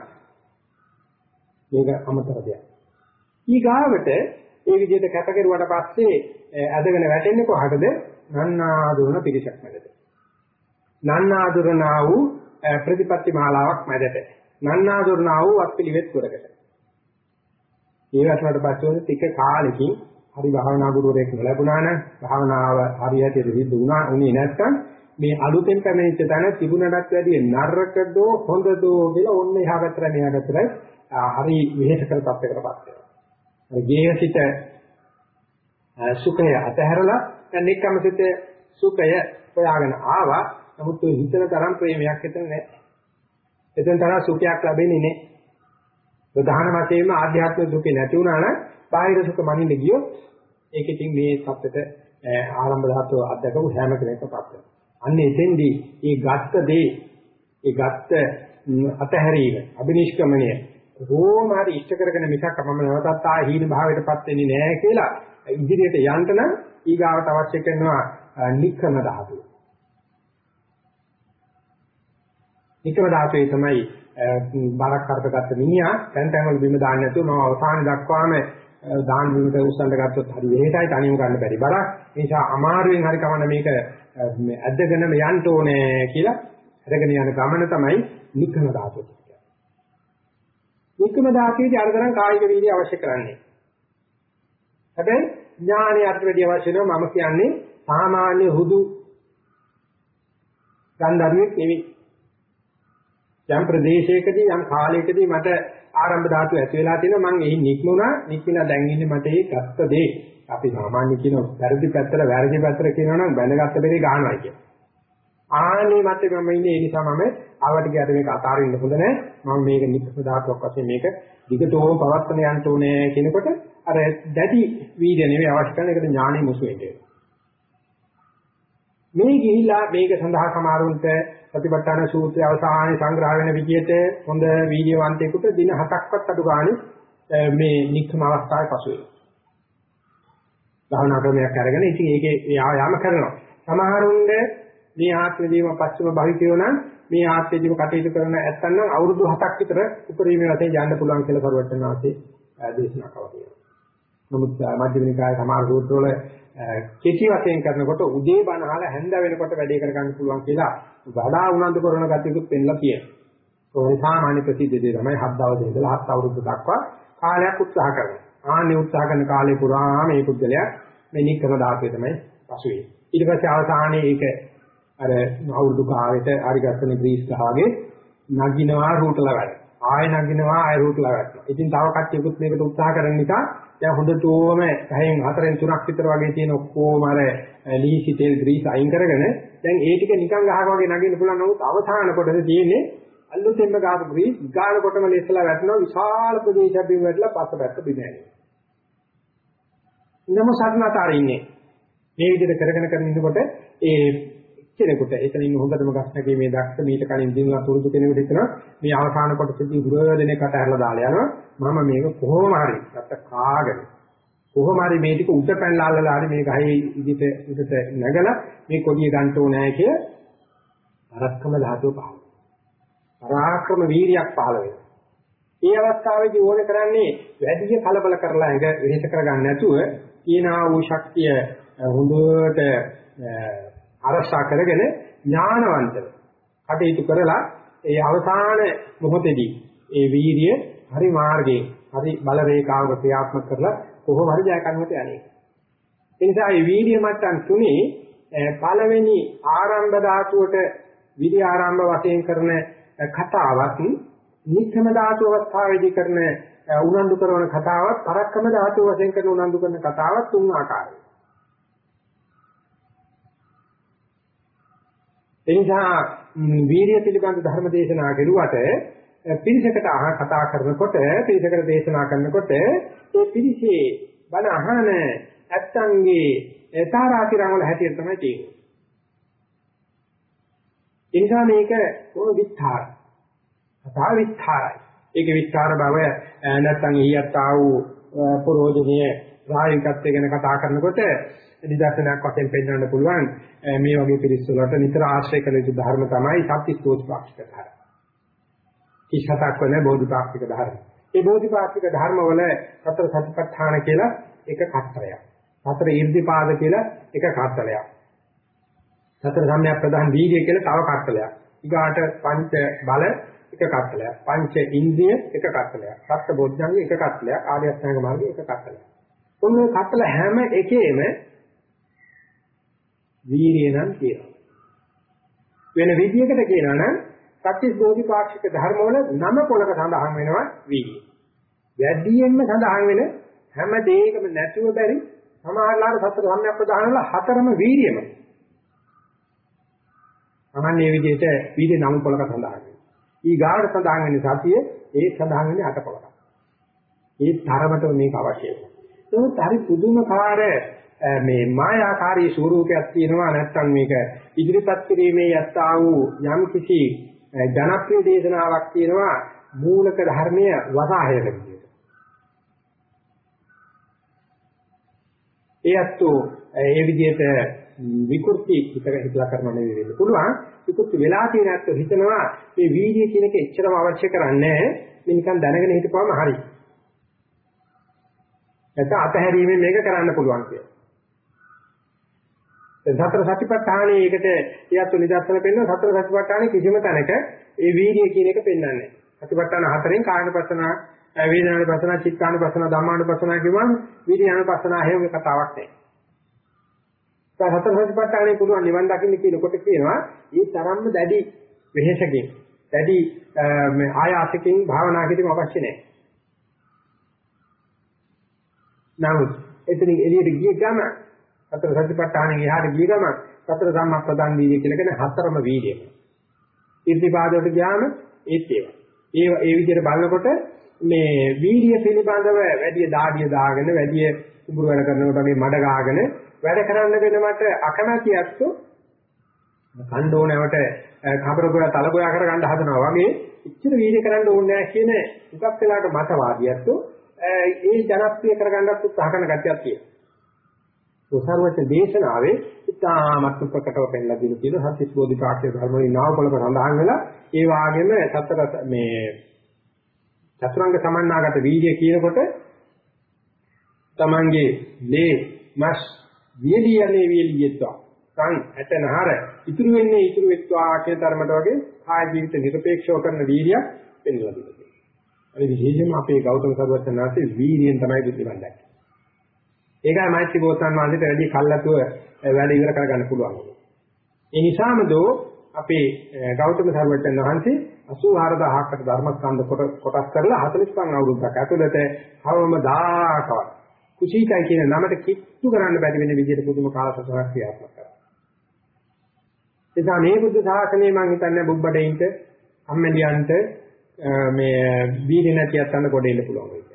A: මේක අමතර දෙයක්. ඊගාවට ඒ විදිහට කැපකරුවට පස්සේ ඇදගෙන වැටෙන්නේ කොහටද? නන්නාඳුරන පිරිසක් මැදට. නන්නාඳුරනා වූ ප්‍රතිපත්ති මාලාවක් මැදට. නන්නාඳුරනා වූ අත්පිළිවෙත් කරකට. ඒ වටවට පස්සේ ටික කාලෙකින් හරි භාවනා ගුරුවරයෙක් ලැබුණා නම් භාවනාව හරියට සිද්ධ වුණා උනේ නැත්නම් මේ අලුතෙන් පැමිණිච්ච තැන තිබුණටත් වැඩිය නරකදෝ හොඳදෝ කියලා ඔන්න එහා පැත්තට මෙහා පැත්තට හරි විහෙත කර තත්යකටපත් වෙනවා. අර ගේහසිත සුඛය අතහැරලා දැන් නික්කමසිත සුඛය හොයාගෙන ආවා. නමුත් ඔය හිතන තරම් ප්‍රේමයක් හිතන්නේ නැහැ. එතෙන් තරම් සුඛයක් ලැබෙන්නේ නැහැ. ප්‍රධාන වශයෙන්ම ආධ්‍යාත්මික දුකේ නැති වුණා නම් බාහිර සුඛ මනින්න ගියොත් ඒක ඉතින් මේ සත්‍යෙට ආරම්භ ධාතුව අධ්‍යක්ෂක හැම කෙනෙක්ම පත් වෙනවා. අන්න එතෙන්දී මේ ගත්ත දේ ඒ ගත්ත අතහැරීම අබිනිෂ්ක්‍මණය කොහොම හරි ඉෂ්ට කරගෙන මිසක් අපම නැවතත් ආ හීන භාවයටපත් වෙන්නේ නැහැ කියලා ඉදිරියට යන්න නම් ඊගාවට අවශ්‍ය කරනවා නික්කම ධාතුව. නික්කම ධාතුවේ තමයි බාරක් කරපගත්ත මිනිහා දැන් තැන්වල බිම දාන්න නැතුව මම අවසාන දක්වාම දාන බිමට උස්සන්න ගත්තොත් හරි වෙහෙටයි තනියම ගන්න බැරි බරක්. ඒ නිසා අමාරුවෙන් හරි කවන්න මේක මේ ඇදගෙනම යන්න ඕනේ කියලා අරගෙන යන ගමන තමයි නික්කම ධාතුව කියන්නේ. නික්කම ධාතුවේදී අරතරන් කායික වීර්ය අවශ්‍ය කරන්නේ. හැබැයි ඥානය අත්‍යවශ්‍ය අවශ්‍ය නෝ මම කියන්නේ සාමාන්‍ය හුදු ගන්ධාරියෙක් නෙවෙයි. යම් ප්‍රදේශයකදී යම් කාලයකදී මට ආරම්භ ධාතුව ඇති වෙලා තියෙනවා මම එහි නික්මුණා නික්මිලා දැන් ඉන්නේ මට ඒ ගත්ත දේ අපි සාමාන්‍ය කියන වැරදි පැත්තට වැරදි පැත්තට කියනවා නම් බැඳගත්ත බෙරේ ගන්නවා කියන. ආනේ මත මම ඉන්නේ ඒ නිසා මම ආවට ගියාට මේක අතාරින්න හොඳ නැහැ. මම මේක නික්ම ධාතුවක් වශයෙන් මේක දිගටම පවත්වන යන්න ඕනේ කියනකොට අර දැඩි වීර්ය නෙවෙයි අවශ්‍ය කරන එකට ඥානෙ මුසු වෙන්නේ. මේ ගිහිලා මේක සඳහා සමාරුන්ට ප්‍රතිපත්තන සූත්‍රය අවසානයේ සංග්‍රහ වෙන විදිහට හොඳ වීඩියෝවන්තයෙකුට දින 7ක්වත් අඩු ගානේ මේ නික්ම අවස්ථාවේ පසු වෙනවා. භාවනා ක්‍රමයක් අරගෙන ඉතින් ඒකේ යාම කරනවා. සමහරුන්ගේ මේ ආත්මදීම පස්චම භවිතයෝ නම් මේ ආත්මදීම කටයුතු කරන ඇත්තන් නම් අවුරුදු 7ක් විතර උපරිමයේ වශයෙන් යන්න පුළුවන් කියලා කරුවටනාසේ දේශනා කළා. නමුත් මධ්‍යම නිකායේ සමහර සූත්‍රවල කෙටි වශයෙන් කරනකොට උදේ බණ අහලා හැන්ද වෙනකොට වැඩේ කරගන්න පුළුවන් කියලා වඩා උනන්දු කරන ගතියකුත් පෙන්ලා තියෙනවා. ඒ සාමාන්‍ය ප්‍රසිද්ධ දේ තමයි හත් දවසේ ඉඳලා හත් අවුරුදු දක්වා කාලයක් උත්සාහ කරනවා. ආන්නේ උත්සාහ කරන කාලේ පුරාම මේ පුද්ගලයා මේ නික්කම ධාතුවේ තමයි පසුවේ. ඊට පස්සේ අවසානයේ ඒක අර අවුරුදු කාලෙට හරිගස්සන ග්‍රීස් ගහගේ නගිනවා රූටලා වැඩ. ආය නගිනවා ආය රූටලා වැඩ. ඉතින් තව කට්ටියකුත් මේකට උත්සාහ කරන නිසා දැන් හොඳටම පැයෙන් හතරෙන් තුනක් විතර වගේ තියෙන ඔක්කොම අර ලීසි තෙල් ග්‍රීස් අයින් කරගෙන දැන් ඒ ටික නිකන් ගහක වගේ නගින්න පුළුවන් නමුත් අවසාන කොටසේ තියෙන්නේ අල්ලුතෙන්ම ගාපු ග්‍රීස් ගාන කොටම ලෙස්සලා වැටෙනවා විශාල ප්‍රදේශයක් බිම වැටලා පස්සපැත්ත බිම ඇලෙනවා. නම සත්නාතර ඉන්නේ. මේ විදිහට කරගෙන කරගෙන ඉන්නකොට ඒ කෙනෙකුට එතනින් හොඳටම ගස්නකේ මේ දක්ෂ මීට කලින් දිනුවා පුරුදු කෙනෙකුට හිතනවා මේ අවසාන කොටසදී ගුරුවරයෙක් අතහැරලා දාලා යනවා. මම මේක කොහොම හරි අත්ත කාගෙන. කොහොම හරි මේ ටික උඩ පැනලා අල්ලලා හරි මේ ගහේ ඉදිට උඩට නැගලා මේ කොඩිය ගන්න ඕනේ කිය අරක්කම ධාතුව පහළ පරාක්‍රම වීරියක් පහළ වෙනවා. ඒ අවස්ථාවේදී ඕනේ කරන්නේ වැඩි කලබල කරලා ඇඟ වෙහෙස කරගන්න නැතුව තියනා වූ ශක්තිය හොඳට අරසා කරගෙන ඥානවන්තව කටයුතු කරලා ඒ අවසාන මොහොතේදී ඒ වීරිය හරි මාර්ගයේ හරි බල රේඛාවක ක්‍රියාත්මක කරලා කොහොම හරි ජය ගන්නට යන්නේ. ඒ නිසා මේ වීර්ය මට්ටම් තුනේ පළවෙනි ආරම්භ ධාතුවට විරි ආරම්භ වශයෙන් කරන කතාවක් නික්කම ධාතු අවස්ථාවේදී කරන උනන්දු කරන කතාවක් පරක්කම ධාතු වශයෙන් කරන උනන්දු කරන කතාවක් තුන් ආකාරයි. එනිසා වීර්ය පිළිබඳ ධර්ම දේශනා කෙරුවට පිරිසකට අහ කතා කරනකොට පිරිසකට දේශනා කරනකොට ඒ පිරිසේ බණ අහන ඇත්තන්ගේ තාරාතිරම් වල හැටියට තමයි තියෙන්නේ. එනිසා මේක කොහොම විස්තර. කතා විස්තරයි. ඒක විස්තර බව නැත්තම් ඊයත් ආ වූ පරෝධනීය රාජිකත්වය ගැන කතා කරනකොට නිදර්ශනයක් වශයෙන් පෙන්වන්න පුළුවන් මේ වගේ පිරිස් වලට නිතර ආශ්‍රය කළ යුතු ධර්ම තමයි සත්‍විස්තෝත්පාක්ෂික ධර්ම. කිෂතක් වෙන බෝධිපාක්ෂික ධර්ම. මේ බෝධිපාක්ෂික ධර්ම වල සතර සතිපට්ඨාන කියලා එක කතරයක්. සතර ඊර්ධිපාද කියලා එක කතරයක්. සතර සම්‍යක් ප්‍රධාන වීර්ය කියලා තව කතරයක්. ඊගාට පංච බල එක කතරයක්. පංච ඉන්ද්‍රිය එක කතරයක්. සත්‍ය බොද්ධංග එක කතරයක්. ආර්ය අෂ්ටාංග මාර්ගය එක කතරයක්. ඔන්න කතල හැම එකේම වීරිය නම් කියනවා. වෙන විදියකට කියනවා නම් සත්‍විස් බෝධිපාක්ෂික ධර්මවල නම පොලක සඳහන් වෙනවා වීරිය. වැඩියෙන්ම සඳහන් වෙන හැම දෙයකම නැතුව බැරි සමහරලාට සතර සම්‍යක් ප්‍රදාන වල හතරම වීරියම. අනන්නේ විදිහට වීර්ය නම් පොලක සඳහන් වෙනවා. ඊ ගාඩ සඳහන් වෙන සතිය ඒ සඳහන් වෙන්නේ අට පොලක. ඒ තරමට මේක අවශ්‍යයි. ඒක හරි පුදුමකාර මේ මායාකාරී ස්වරූපයක් තියෙනවා නැත්නම් මේක ඉදිරිපත් කිරීමේ යත්තා වූ යම් කිසි ජනප්‍රිය දේශනාවක් තියෙනවා මූලක ධර්මයේ වසාහයක විදිහට. ඒ අත්තු ඒ විදිහට විකෘති හිතක හිතලා කරන නෙවෙයි වෙන්න පුළුවන්. විකෘති වෙලා තියෙන අත්තු හිතනවා මේ වීර්ය කියන එක එච්චරම අවශ්‍ය කරන්නේ නැහැ. මේ නිකන් දැනගෙන හිටපුවම හරි. නැත්නම් අතහැරීමෙන් මේක කරන්න පුළුවන් කියලා. සතර සතිපට්ඨානයේ ඒකට එයත් නිදර්ශන පෙන්න සතර සතිපට්ඨානයේ කිසිම තැනක ඒ වීර්ය කියන එක පෙන්වන්නේ නැහැ. සතිපට්ඨාන හතරෙන් කායනපසන, වේදනානුපසන, චිත්තානුපසන, ධම්මානුපසන කියවම වීර්යානුපසන හේම කතාවක් නැහැ. ඒ සතර සතිපට්ඨානයේ පුළුවන් නිවන් දකින්න කියනකොට කියනවා මේ තරම්ම දැඩි වෙහෙසකින්, දැඩි ආයාසකින් භාවනා කිරීම අවශ්‍ය නැහැ. නමුත් එතනින් එළියට ගිය ගමන් සතර සතිපට්ඨානෙ එහාට ගිය ගමන් සතර සම්මප්පදන් වීර්ය කියලා කියන හතරම වීර්යය. ඉර්ධිපාදයට ගියාම ඒත් ඒවා. ඒ ඒ විදිහට බලනකොට මේ වීර්ය පිළිබඳව වැඩි දාඩිය දාගෙන වැඩි උඹුර වැඩ කරනකොට වගේ මඩ ගාගෙන වැඩ කරන්න වෙන මට අකමැතියත්තු කණ්ඩෝනවට කබරගොය තලගොය කරගන්න හදනවා වගේ ඉච්චර වීර්ය කරන්න ඕනේ නැහැ කියන උගක් වෙලාවට මතවාදියත්තු ඒ ජනප්‍රිය කරගන්නත් උත්සාහ කරන ගැටියක් තියෙනවා. සෝසාරවච දේශනාවේ ඉතාමත් ප්‍රකටව පෙන්නලා දෙන තියෙන සත්‍විස් බෝධිපාක්ෂික ධර්ම වලින් නාවපලක සඳහන් වෙලා ඒ වාගේම සතර මේ චතුරංග සමන්නාගත වීර්ය කියනකොට තමන්ගේ ලේ මස් වියලියනේ වියලියෙත්වා. සං ඇතනහර ඉතුරු වෙන්නේ ඉතුරු වෙත්වා කියන ධර්මයට වගේ කාය ජීවිත නිර්පේක්ෂව කරන වීර්යය පෙන්වලා දෙනවා. අනිත් විශේෂයෙන්ම අපේ ගෞතම සර්වඥාන්සේ වීර්යයෙන් තමයි බුද්ධිමත් ඒකයි මෛත්‍රී බෝසත්න් වහන්සේට වැඩි කල්ලාතුව වැඩ ඉවර කරගන්න පුළුවන්. ඒ නිසාම දෝ අපේ ගෞතම සර්වඥ වහන්සේ 84000කට ධර්මස්කන්ධ කොටස් කරලා 45 අවුරුද්දක් ඇතුළත කවමදාකවත් කුසීතයි කියන නමට කිට්ටු කරන්න බැරි වෙන විදිහට පුදුම කාලසටහනක් ක්‍රියාත්මක කරා. එදා මේ බුද්ධ ශාසනය මම හිතන්නේ බුබ්බඩේන්ට අම්මලියන්ට මේ වීර්ය නැතිවත් අන්න ගොඩෙන්න පුළුවන් වෙයි.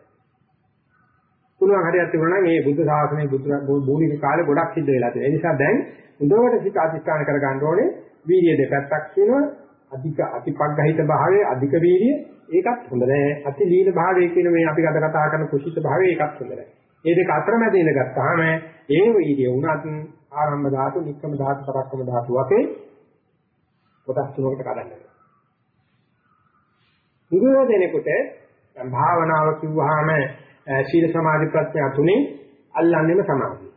A: පුළුවන් හරියට තිබුණා නම් මේ බුද්ධ ශාසනයේ බුදු මූලික කාලේ ගොඩක් සිද්ධ වෙලා තියෙනවා. ඒ නිසා දැන් හොඳට සිත අධිෂ්ඨාන කර ගන්න ඕනේ වීර්ය දෙකක් කියනවා. අධික අතිපග්ගහිත භාවයේ අධික වීර්ය ඒකත් හොඳ නෑ. අති ලීන භාවයේ කියන මේ අපි අද කතා කරන කුසිත භාවයේ ඒකත් හොඳ නෑ. මේ දෙක අතරමැද ඉඳගත්තාම ඒ වීර්ය උනත් ආරම්භ ධාතු, නික්කම ධාතු, පරක්කම ධාතු වගේ කොටස් තුනකට කඩන්න. ඉංග්‍රීසි දෙනකොට භාවනාව කිව්වහම සීල සමාධි ප්‍රඥා තුනේ අල්ලන්නේම සමාධිය.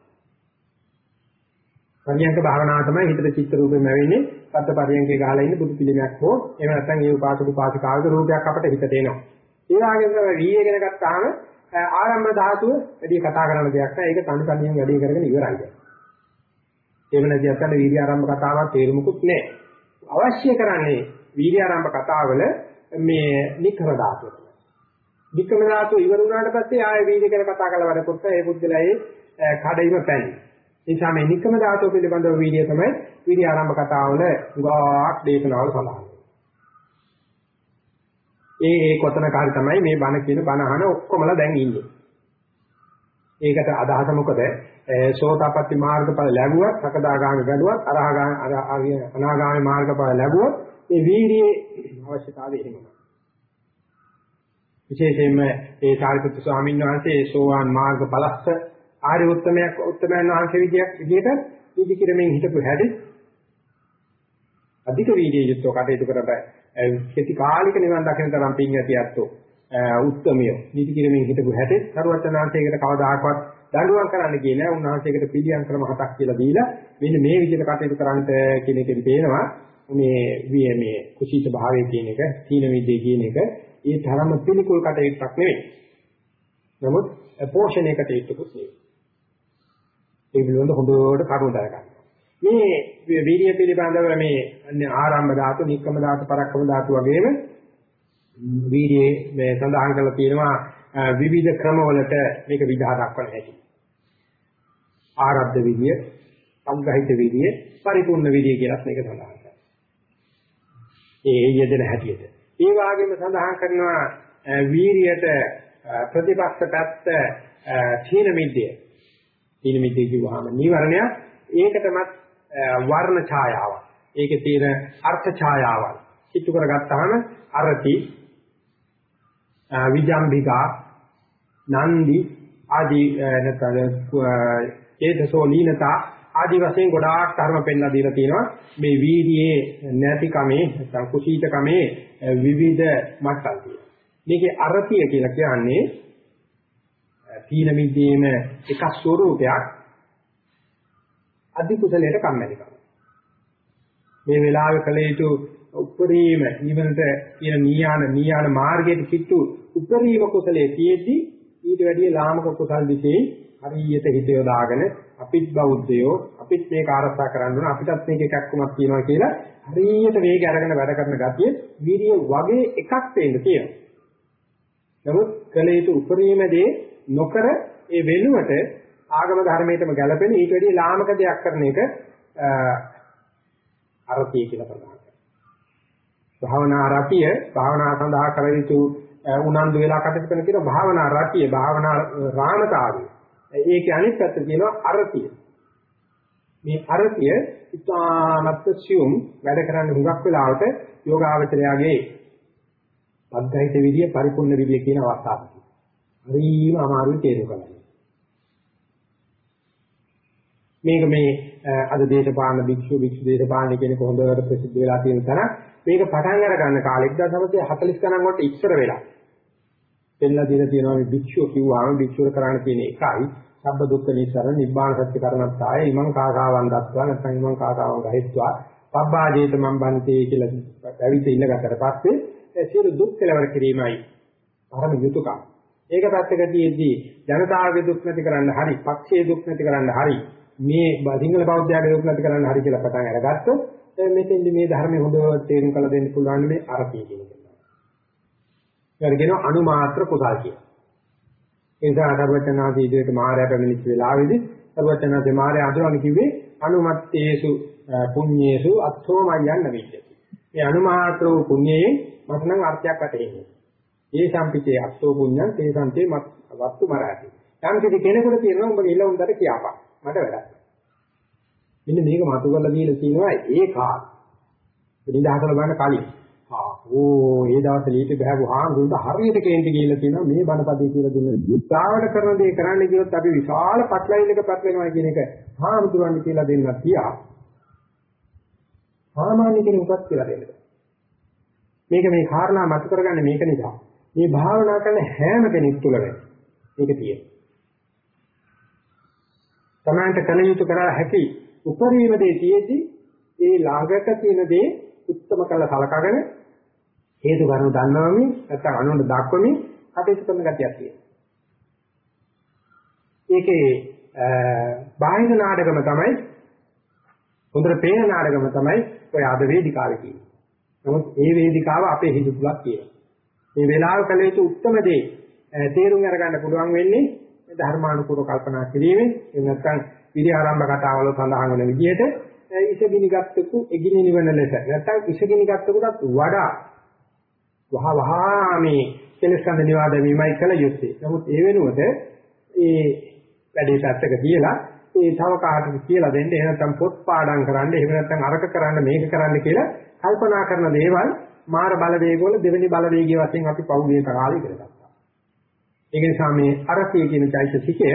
A: පරියන්ක භාවනාව තමයි හිතේ චිත්ත රූපෙම වෙන්නේ. සත්‍ය පරියන්කේ ගහලා ඉන්න බුදු පිළිමයක් හෝ එහෙම නැත්නම් ඒ උපාසක උපාසිකාවක රූපයක් අපට හිතට එනවා. ඒ වගේම තමයි වීර්ය ගැන ගත්තාම ආරම්භ ධාතුව වැඩි කතා කරන දෙයක් නෑ. ඒක තනි තනියෙන් වැඩි කරගෙන ඉවරයි. එහෙම නැති අතන වීර්ය ආරම්භ කතාවක් තේරුමුකුත් නෑ. අවශ්‍ය කරන්නේ වීර්ය ආරම්භ කතාවල මේ නිකර ධාතුව. වික්‍රම ධාතුව ඉවර වුණාට පස්සේ ආයෙ වීර්ය ගැන කතා කරලා වැඩ කොට ඒ බුද්ධලයේ කඩයිම පැන්නේ. ඒ නිසා මේ නික්කම ධාතුව පිළිබඳව වීර්ය තමයි වීර්ය ආරම්භ කතාවල ගාක් දේශනාවල සඳහන්. ඒ ඒ කොතනක හරි තමයි මේ බණ කියන බණ අහන ඔක්කොමලා දැන් ඉන්නේ. ඒකට අදහස මොකද? සෝතාපට්ටි මාර්ගඵල ලැබුවත්, සකදාගාමි ලැබුවත්, අරහගාමි අනාගාමි මාර්ගඵල ලැබුවොත් මේ වීර්යයේ අවශ්‍යතාවය එහෙමයි. විශේෂයෙන්ම ඒ සාරිපුත්තු ස්වාමීන් වහන්සේ සෝවාන් මාර්ග බලස්ස ආර්ය උත්තමයක් උත්තමයන් වහන්සේ විදියක් විදියට විදි කිරමින් හිටපු හැටි අධික වීර්යය යුක්තව කටයුතු කරලා කෙටි කාලික නිවන් දකින තරම් පිං ඇතියත්තු උත්තමිය. නිදි කිරමින් හිටපු හැටි සරුවචනාංශයකට කවදාකවත් දඬුවම් කරන්න ගියේ නෑ. උන්වහන්සේකට පිළියම් ක්‍රම හතක් කියලා දීලා මෙන්න මේ විදිහට කටයුතු කරන්නට කියන එකෙන් පේනවා. මේ මේ කුසීත භාවයේ කියන එක තීන විද්‍යාවේ කියන එක ඒ තරම පිළිකුල් කටයුත්තක් නෙවෙයි. නමුත් පෝෂණය කටයුත්තකුත් නෙවෙයි. ඒ පිළිබඳ හොඳට කරුණු දරගන්න. මේ වීර්ය පිළිබඳව මේ ආරම්භ ධාතු, නික්කම ධාතු, පරක්කම ධාතු වගේම වීර්යයේ මේ සඳහන් කරලා තියෙනවා විවිධ ක්‍රමවලට මේක විදහා දක්වන හැටි. ආරද්ධ විදිය, සංගහිත විදිය, පරිපූර්ණ විදිය කියලා මේක සඳහන් කරනවා. ඒ යෙදෙන හැටියට. ඒ වගේම සඳහන් කරනවා වීරියට ප්‍රතිපක්ෂ පැත්ත තීන මිද්දේ. තීන මිද්දේ කියවහම නීවරණය ඒකටමත් වර්ණ ඡායාවක්. ඒකේ තියෙන අර්ථ ඡායාවක්. කිට්ටු කරගත්තාම අරති විජම්බිකා නන්දි ආදී නැත්නම් චේතසෝ ලීනතා ආදි වශයෙන් ගොඩාක් ධර්ම පෙන්ලා දීලා තියෙනවා. මේ වීර්යයේ නැතිකමේ නැත්නම් කුසීතකමේ විවිධ මට්ටම් තියෙනවා. මේකේ අරතිය කියලා කියන්නේ තීන මිද්දේම එක ස්වරූපයක් අධි කුසලයට කම්මැලිකම. මේ වෙලාවේ කල යුතු උපරිම නිවනට කියන නීයාන නීයාන මාර්ගයේ කිට්ටු උපරිම කුසලයේ තියෙද්දි ඊට වැඩිය ලාමක කුසල් දිසේ හරියට හිත යොදාගෙන අපිත් බෞද්ධයෝ අපිත් මේක ආරක්ෂා කරන්න ඕන අපිටත් මේක එකක්කමක් තියෙනවා කියලා හරියට වේගය අරගෙන වැඩ කරන ගතිය වීර්ය වගේ එකක් තේන්න තියෙනවා. නමුත් කල යුතු උපරිම දේ නොකර ඒ වෙනුවට ආගම ධර්මයටම ගැලපෙන ඊට වැඩිය ලාමක දෙයක් කරන එක අරතිය කියලා ප්‍රකාශ කරනවා. භාවනා රතිය භාවනා සඳහා කර යුතු උනන්දු වෙලා කටයුතු කරන කියන භාවනා රතිය භාවනා රාමතාවය ඒකේ අනිත් පැත්ත කියනවා අරතිය. මේ අරතිය ඉතාමත් සියුම් වැඩ කරන්න හුඟක් වෙලාවට යෝගාවචරයාගේ පද්ධහිත විදිය පරිපූර්ණ විදිය කියන අවස්ථාවක්. හරිම අමාරුයි තේරුම් ගන්න. මේක මේ අද දේශපාලන භික්ෂු භික්ෂු දේශපාලන කියන කොහොඳට ප්‍රසිද්ධ වෙලා තියෙන තරක් මේක පටන් අර ගන්න කාලෙ 1940 ගණන් වලට ඉස්සර වෙලා පෙන්ලා දීලා තියෙනවා මේ භික්ෂුව කිව්වම භික්ෂුව කරන්න තියෙන එකයි සබ්බ දුක්ඛ නිසරණ නිබ්බාන සත්‍ය කරණත්තාය ඉමං කාසාවන් දත්වා නැත්නම් ඉමං කාසාවන් ගහිත්වා පබ්බාජේත මම් බන්තේ කියලා පැවිදි ඉන්නකට පස්සේ සියලු දුක් කෙලවර කිරීමයි පරම යුතුයකම්. ඒක පැත්තකදීදී ජනතාවගේ දුක් නැති කරන්න හරි, පක්ෂයේ දුක් නැති කරන්න හරි, මේ සිංහල බෞද්ධයාගේ දුක් නැති කරන්න හරි කියලා පටන් අරගත්තොත් මෙතෙන්දි මේ ධර්මයේ හොඳට තේරුම් කළ දෙන්න පුළුවන් මේ අරතිය කියන එක. ඒකට කියනවා අනුමාත්‍ර කුසල් කියලා. ඒ නිසා අදවචනාදී ඉදිරියට මායя පැමිණිච්ච වෙලාවේදී සර්වචනාදී මායя අඳුරන්නේ කිව්වේ අනුමත්තේසු පුඤ්ඤේසු අත්ථෝ මයන්න විද්‍යති. මේ අනුමාත්‍ර වූ පුඤ්ඤයේ මට නම් අර්ථයක් වැටහෙන්නේ. ඒ සම්පිතේ අත්ථෝ පුඤ්ඤං තේ සම්පේ වස්තු මරාති. යම් කිසි කෙනෙකුට තියෙනවා උඹ ගිහලා උන්දට කියාපන්. මට වැඩක්. මෙන්න මේක මතු කරලා දීලා තියෙනවා ඒ කාල. නිදහසල ගන්න කලින්. ආ ඕ ඒ දවස් ලීටි බහගු හාමුදුරුන්ට හරියට කේන්ති කියලා කියනවා මේ බණපදේ කියලා දුන්න යුද්ධාවට කරන දේ කරන්න කියොත් අපි විශාල පටලයින් එක පත් වෙනවා කියන එක හාමුදුරුවන්ට කියලා දෙන්න තියා සාමාන්‍ය කෙනෙකුට කියලා දෙන්න. මේක මේ කාරණා මතු කරගන්න මේක නිසා. මේ භාවනා කරන හැම කෙනෙක් තුළ මේක තියෙනවා. තමන්ට කල යුතු කරා හැකි උපරිම දේ තියෙද්දි ඒ ලාගක තියෙන දේ උත්තම කළ සලකගෙන හේතු කරුණු දන්නවමින් නැත්නම් අනුන්ට දක්වමින් කටයුතු කරන ගතියක් තියෙනවා. ඒකේ බාහිර නාටකම තමයි හොඳට පේන නාටකම තමයි ඔය අද වේදිකාවේ තියෙන්නේ. නමුත් ඒ වේදිකාව අපේ හිත තුලක් තියෙනවා. මේ වෙලාව කළ යුතු උත්තම දේ තේරුම් අරගන්න පුළුවන් වෙන්නේ ධර්මානුකූලව කල්පනා කිරීමෙන් එහෙම නැත්නම් විරි ආරම්භ කතාවල සඳහන් වෙන විදිහට ඉසගිනි ගත්තකු එගිනි නිවන ලෙස නැත්නම් ඉසගිනි ගත්තකුටත් වඩා වහ වහා මේ කෙලස්කන්ධ නිවාද වීමයි කළ යුත්තේ. නමුත් ඒ වෙනුවට ඒ වැඩේ පැත්තක තියලා ඒ තව කාටද කියලා දෙන්න එහෙම නැත්නම් පොත් පාඩම් කරන්න එහෙම නැත්නම් අරක කරන්න මේක කරන්න කියලා කල්පනා කරන දේවල් මාර බලවේග වල දෙවෙනි බලවේගය වශයෙන් අපි පෞද්ගලික කාලේ ඉගෙන ගන්නවා. ඒක නිසා මේ අරසිය කියන চৈতසිකය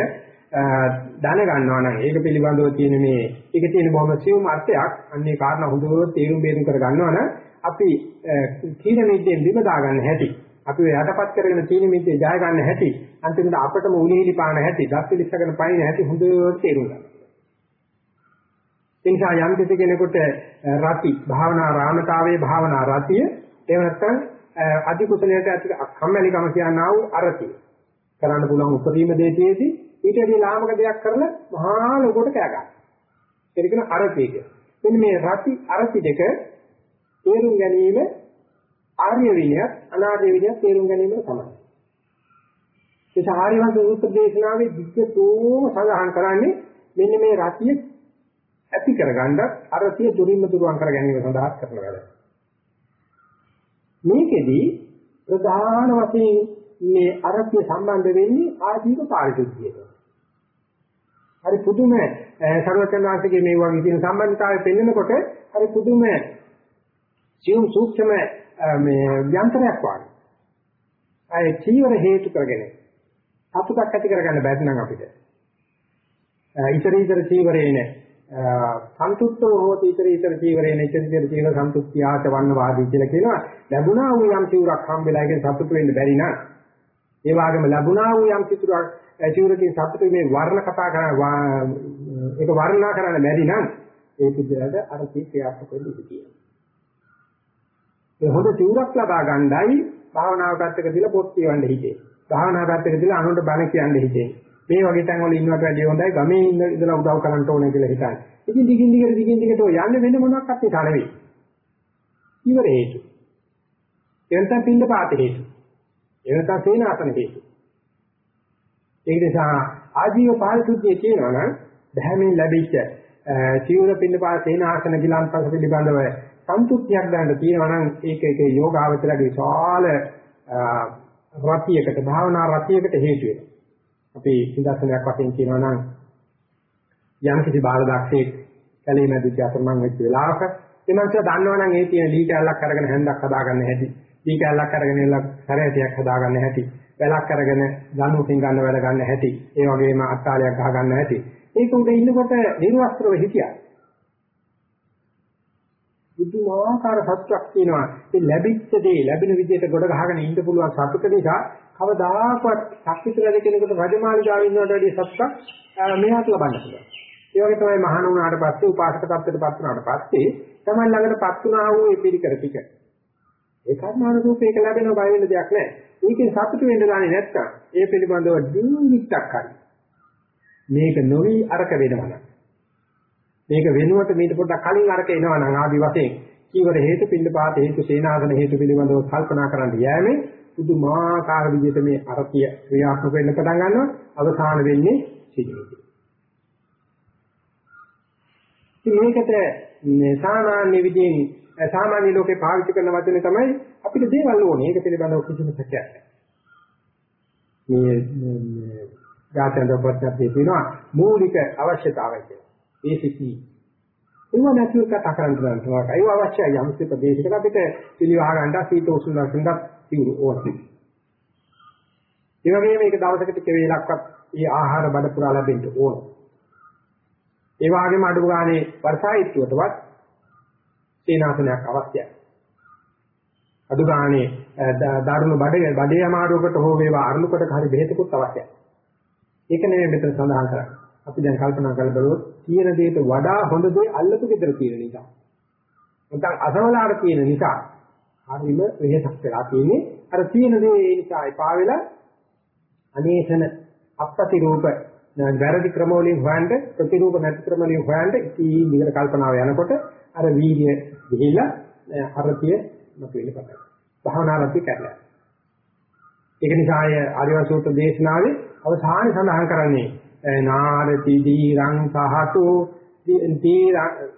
A: දැනගන්නවා නම් ඒක පිළිබඳව තියෙන මේ ඒක තියෙන බොහොම සියුම් අර්ථයක් අන්නේ කාරණා හොඳට තේරුම් බේරුම් කර ගන්නවා නම් අපි තීන මිද්දෙන් බිම දාගන්න හැටි අපි යටපත් කරගෙන තීන මිද්දේ ජය ගන්න හැටි අන්තිමට අපටම උණිහිලි පාන හැටි දත් පිළිස්සගෙන පයින් හැටි හොඳට තේරුම් ගන්න. ඒ නිසා යම් කිසි කෙනෙකුට රති භාවනා රාමතාවයේ භාවනා රතිය එහෙම නැත්නම් අධි කුසලයට ඇති කම්මැලිකම කියනා වූ අරතිය කරන්න පුළුවන් උපරිම දේතියේදී ඊට වඩා ලාමක දෙයක් කරලා මහා ලොකෝට කෑ ගන්න. ඒක කියන අරතිය කිය. මෙන්න මේ රති අරති දෙක තේරුම් ගැනීම ආර්ය විනයත් අනාර්ය විනයත් තේරුම් ගැනීම තමයි. ඒ සාරිවන්ත සූත්‍ර දේශනාවේ විද්‍යතෝම සඳහන් කරන්නේ මෙන්න මේ රතිය ඇති කරගන්නත් අරතිය දුරින්ම දුරුවන් කර ගැනීම සඳහා කරන වැඩ. මේකෙදී ප්‍රධාන වශයෙන් මේ අරතිය සම්බන්ධ වෙන්නේ ආජීව පාරිශුද්ධියට. හරි පුදුම සර්වචනාංශයේ මේ වගේ තියෙන සම්බන්ධතාවය පෙන්වනකොට හරි පුදුම සියුම් සූක්ෂම මේ යන්ත්‍රයක් වගේ. අය චීවර හේතු කරගෙන සතුටක් ඇති කරගන්න බැරි නම් අපිට. ඊතර ඊතර චීවරේන සන්තුෂ්ඨෝ හෝති ඊතර ඊතර චීවරේන ඊතර ඊතර චීවර සන්තුෂ්ඨියාච වන්න වාදී කියලා කියනවා. ලැබුණා වූ යම් චීවරක් හම්බෙලා ඒකෙන් සතුට වෙන්න බැරි නම් ඒ වගේම ලැබුණා වූ යම් චිතුරක් චීවරකින් සතුට මේ වර්ණ කතා කරන ඒක වර්ණනා කරන්න බැරි නම් ඒ පුද්ගලයාට අර ක්‍රියාත්මක වෙන්න ඉඩ තියෙනවා. ඒ හොඳ තිවුරක් ලබා ගන්නයි භාවනාව පැත්තක දාලා පොත් කියවන්න හිතේ. භාවනාව පැත්තක දාලා අනුන්ට බණ කියන්න හිතේ. මේ වගේ තැන් වල ඉන්නවට වැඩිය හොඳයි ගමේ ඉන්න ඉඳලා උදව් කරන්න ඕනේ කියලා හිතන්නේ. ඉතින් දිගින් දිගට දිගින් දිගට යන්නේ වෙන මොනවාක්වත් නිසා නෙවෙයි. ඉවර හේතු. එතන පින්න පාත හේතු. එනකන් සේනාසන හේතු. ඒ නිසා ආජීව පාරිශුද්ධිය කියනවා නම් දැහැමින් ලැබිච්ච චීවර පින්න පාත සේනාසන ගිලන්පස පිළිබඳව සන්තුෂ්තියක් ගන්න තියෙනවා නම් ඒක ඒක යෝගාවචරගේ විශාල රතියකට භාවනා රතියකට හේතු වෙනවා. අපි නිදර්ශනයක් වශයෙන් කියනවා නම් යම් කිසි බාලදක්ෂයෙක් කැලේ මැදිට අතරමං වෙච්ච වෙලාවක එමන්ස දන්නවනම් ඒ තියෙන දී කැලක් අරගෙන හැන්දක් හදාගන්න හැටි, දී කැලක් අරගෙන ඉල සැරයටියක් හදාගන්න හැටි, වැලක් අරගෙන ගණුකින් ගන්න වැඩ ගන්න හැටි, ඒ වගේම අත්තාලයක් ගහ ගන්න හැටි. ඒක උඩ ඉන්නකොට නිර්වස්ත්‍රව හිටියා. පුදුමාකාර සතුටක් තියෙනවා. ඒ ලැබිච්ච දේ ලැබෙන විදිහට ගොඩ ගහගෙන ඉන්න පුළුවන් සතුට නිසා කවදාකවත් ශක්තිතරද කෙනෙකුට රජමාලිගාවේ ඉන්නවට වැඩිය සතුටක් මෙයාට ලබන්න පුළුවන්. ඒ වගේ තමයි මහාන වුණාට පස්සේ උපාසක tattරපත් වුණාට පස්සේ තමයි ළඟටපත් වුණා වූ මේ පිළිකර ටික. ඒ කර්මාන රූපේක ලැබෙන බය වෙන දෙයක් නැහැ. මේකෙන් සතුට වෙන්න ගන්නේ නැත්තම් ඒ පිළිබඳව ඩිංගිත්තක් හරි. මේක නොවි අරක වෙනවා. මේක වෙනුවට මීට පොඩ්ඩක් කලින් අරක එනවා නම් ආදි වශයෙන් කීවර හේතු පිළිපාත හේතු සේනාසන හේතු පිළිබඳව කල්පනා කරන්න යෑමේ පුදුමාකාර විදිහට මේ අරතිය ක්‍රියාත්මක වෙන්න පටන් ගන්නවා අවසාන වෙන්නේ සිදුවේ. ඉතින් මේකට සාමාන්‍ය විදිහෙන් සාමාන්‍ය ලෝකේ පාවිච්චි කරන වචනේ තමයි අපිට දේවල් ඕනේ. ඒක පිළිබඳව කිසිම සැකයක් නැහැ. මේ මේ ජාතක ප්‍රත්‍යක්ෂයේ තියෙනවා මූලික අවශ්‍යතාවය කියලා. Basic need. ඒව නැතිව කතා කරන්න පුළුවන්. ඒව අවශ්‍යයි යම් කිසි ප්‍රදේශයකට අපිට පිළිවහ ගන්න සීත උෂ්ණ ලක්ෂණයක් තිබුණු ඕනේ. ඒ වගේම මේක දවසකට ටික වේලක්වත් මේ ආහාර බඩ පුරා ලැබෙන්න ඕන. ඒ වගේම අඩු ගානේ වර්ෂායිත්වයටවත් සේනාසනයක් අවශ්‍යයි. අඩු ගානේ දරුණු බඩේ බඩේ අමාරුවකට හෝ වේවා අරුණුකට හරි බෙහෙතකුත් අවශ්‍යයි. ඒක නෙමෙයි මෙතන සඳහන් කරන්නේ. අපි දැන් කල්පනා කරලා බලුවොත් තියෙන දෙයට වඩා හොඳ දේ අල්ලපු ගෙදර තියෙන නිසා. නැත්නම් අසවලාට තියෙන නිසා හරිම වෙහසක් වෙලා තියෙන්නේ. අර තියෙන දේ ඒ නිසා එපා වෙලා අනේසන අප්‍රතිරූප වැරදි ක්‍රම වලින් හොයන්න ප්‍රතිරූප නැති ක්‍රම වලින් හොයන්න ඉතින් විතර කල්පනාව යනකොට අර වීර්ය ගිහිලා අරතිය මතුවෙන්න පටන් ගන්නවා. භාවනාවත් කරලා. ඒක නිසා ආර්ය සූත්‍ර දේශනාවේ අවසානයේ සඳහන් කරන්නේ නාරති දීරං සහතු දීරං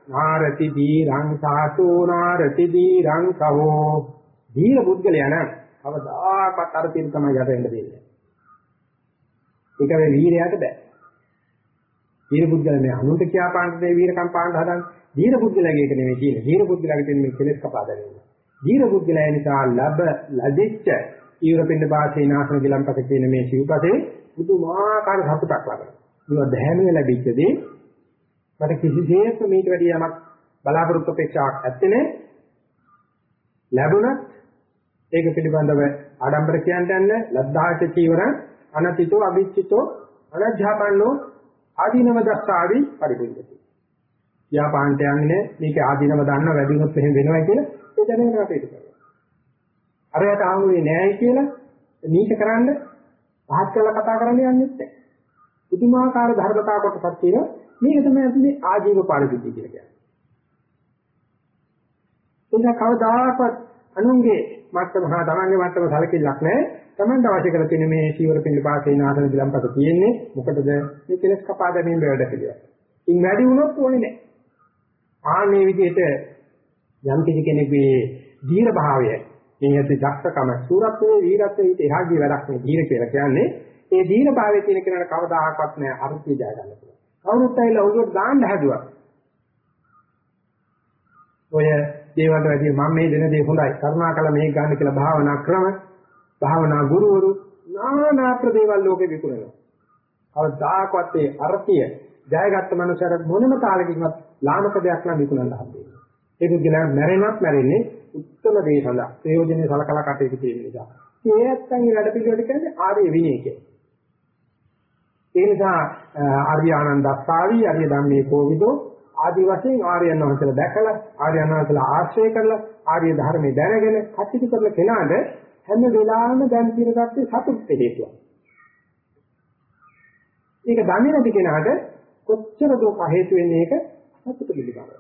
A: නාරති දීරං සහතු නාරති දීරං සවෝ දීර පුද්ගලයා නම් අවදාකත් අර තියෙන තමයි යට වෙන්න දෙන්නේ. ඒක වෙ වීරයට බෑ. දීර පුද්ගලයා මේ අනුන්ට කියා පාන්න දේ වීරකම් පාන්න හදන දීර පුද්ගලයාගේ එක නෙමෙයි කියන්නේ. දීර පුද්ගලයාගේ තියෙන මේ කෙලෙස් කපා දැරීම. දීර පුද්ගලයා නිසා ලැබ ලැබිච්ච ඊවරපින්න භාෂේ නාසන ගිලම්පත කියන මේ සිව්පසේ පුදුමාකාර සතුටක් ලබනවා. මේවා දැහැමිව ලැබිච්ච දේ මට කිසිසේත් මේට වැඩි යමක් බලාපොරොත්තු අපේක්ෂාවක් නැත්තේ නේ. ලැබුණත් ඒක පිළිබඳව ආඩම්බර කියන්නේ ලද්දාච චීවරං අනතිතෝ අවිච්චිතෝ අනජ්ජාපන්නෝ ආදීනව දස්සාවි පරිපූර්ණති. ව්‍යාපාන්ට යන්නේ මේක ආදීනව දන්න වැඩිමොත් එහෙම වෙනවා කියලා ඒ දැනගෙන අපිට කරනවා. අරයට ආවුනේ නෑයි කියලා නීච කරන්න පහත් කරලා කතා කරන්න යන්නේ නැහැ. පුදුමාකාර ධර්මතා කොටසක් තියෙනවා. මේක තමයි අපි මේ ආජීව පාරිශුද්ධිය කියලා කියන්නේ. එනිසා කවදාකවත් අනුන්ගේ මත්තම හා තමන්ගේ මත්තම සැලකිල්ලක් නැහැ. තමන්ට අවශ්‍ය කරලා තියෙන මේ සීවර පින්න පාසේ නාසන දිලම්පත තියෙන්නේ මොකටද මේ කෙලස් කපා ගැනීම වැඩ පිළිවෙල. ඉන් වැඩි වුණොත් ඕනේ නැහැ. ආන්නේ විදිහට යම් කිසි කෙනෙකුගේ දීර්ඝ භාවය මේ ඇති දක්ෂකම සූරත්වයේ වීරත්වයේ ඊට එහා ගිය වැඩක් නේ දීන කියලා කියන්නේ. ඒ දීන භාවයේ තියෙන කෙනාට කවදාහක්වත් නෑ අරුත්‍ය ජය ගන්න පුළුවන්. කවුරුත් ඇවිල්ලා ඔළුවට දාන්න හැදුවා. ඔය දේවල්ට වැඩි මම මේ දෙන දේ හොඳයි. කරුණාකර මේක ගන්න කියලා භාවනා ක්‍රම, භාවනා ගුරුවරු නානා ප්‍රදේවල් ලෝකෙ විකුණනවා. කවදාකවත් ඒ අර්ථය ජයගත්ත මනුස්සයර මොනම කාලෙකින්වත් ලාමක දෙයක් නම් විකුණන්න හම්බෙන්නේ. ඒක කියලා මැරෙනවත් මැරෙන්නේ උත්තම දේ සඳහා ප්‍රයෝජනෙ සලකලා කටයුතු කිරීම නිසා. මේ නැත්තම් මේ වැඩ පිළිවෙල කියන්නේ ආර්ය විනය කියන්නේ. ඒ නිසා ආර්ය ආනන්දස්සාවි ආර්ය ධම්මේ කෝවිදෝ ආදි වශයෙන් ආර්යයන් වහන්සේලා දැකලා ආර්යයන් වහන්සේලා ආශ්‍රය කරලා ආර්ය ධර්මයේ දැනගෙන කටයුතු කරන කෙනාට හැම වෙලාවෙම දැන් තියෙන කට්ටිය සතුට හේතුවක්. ඒක දන්නේ නැති කෙනාට කොච්චර දුක හේතු වෙන්නේ ඒක සතුට පිළිබඳව.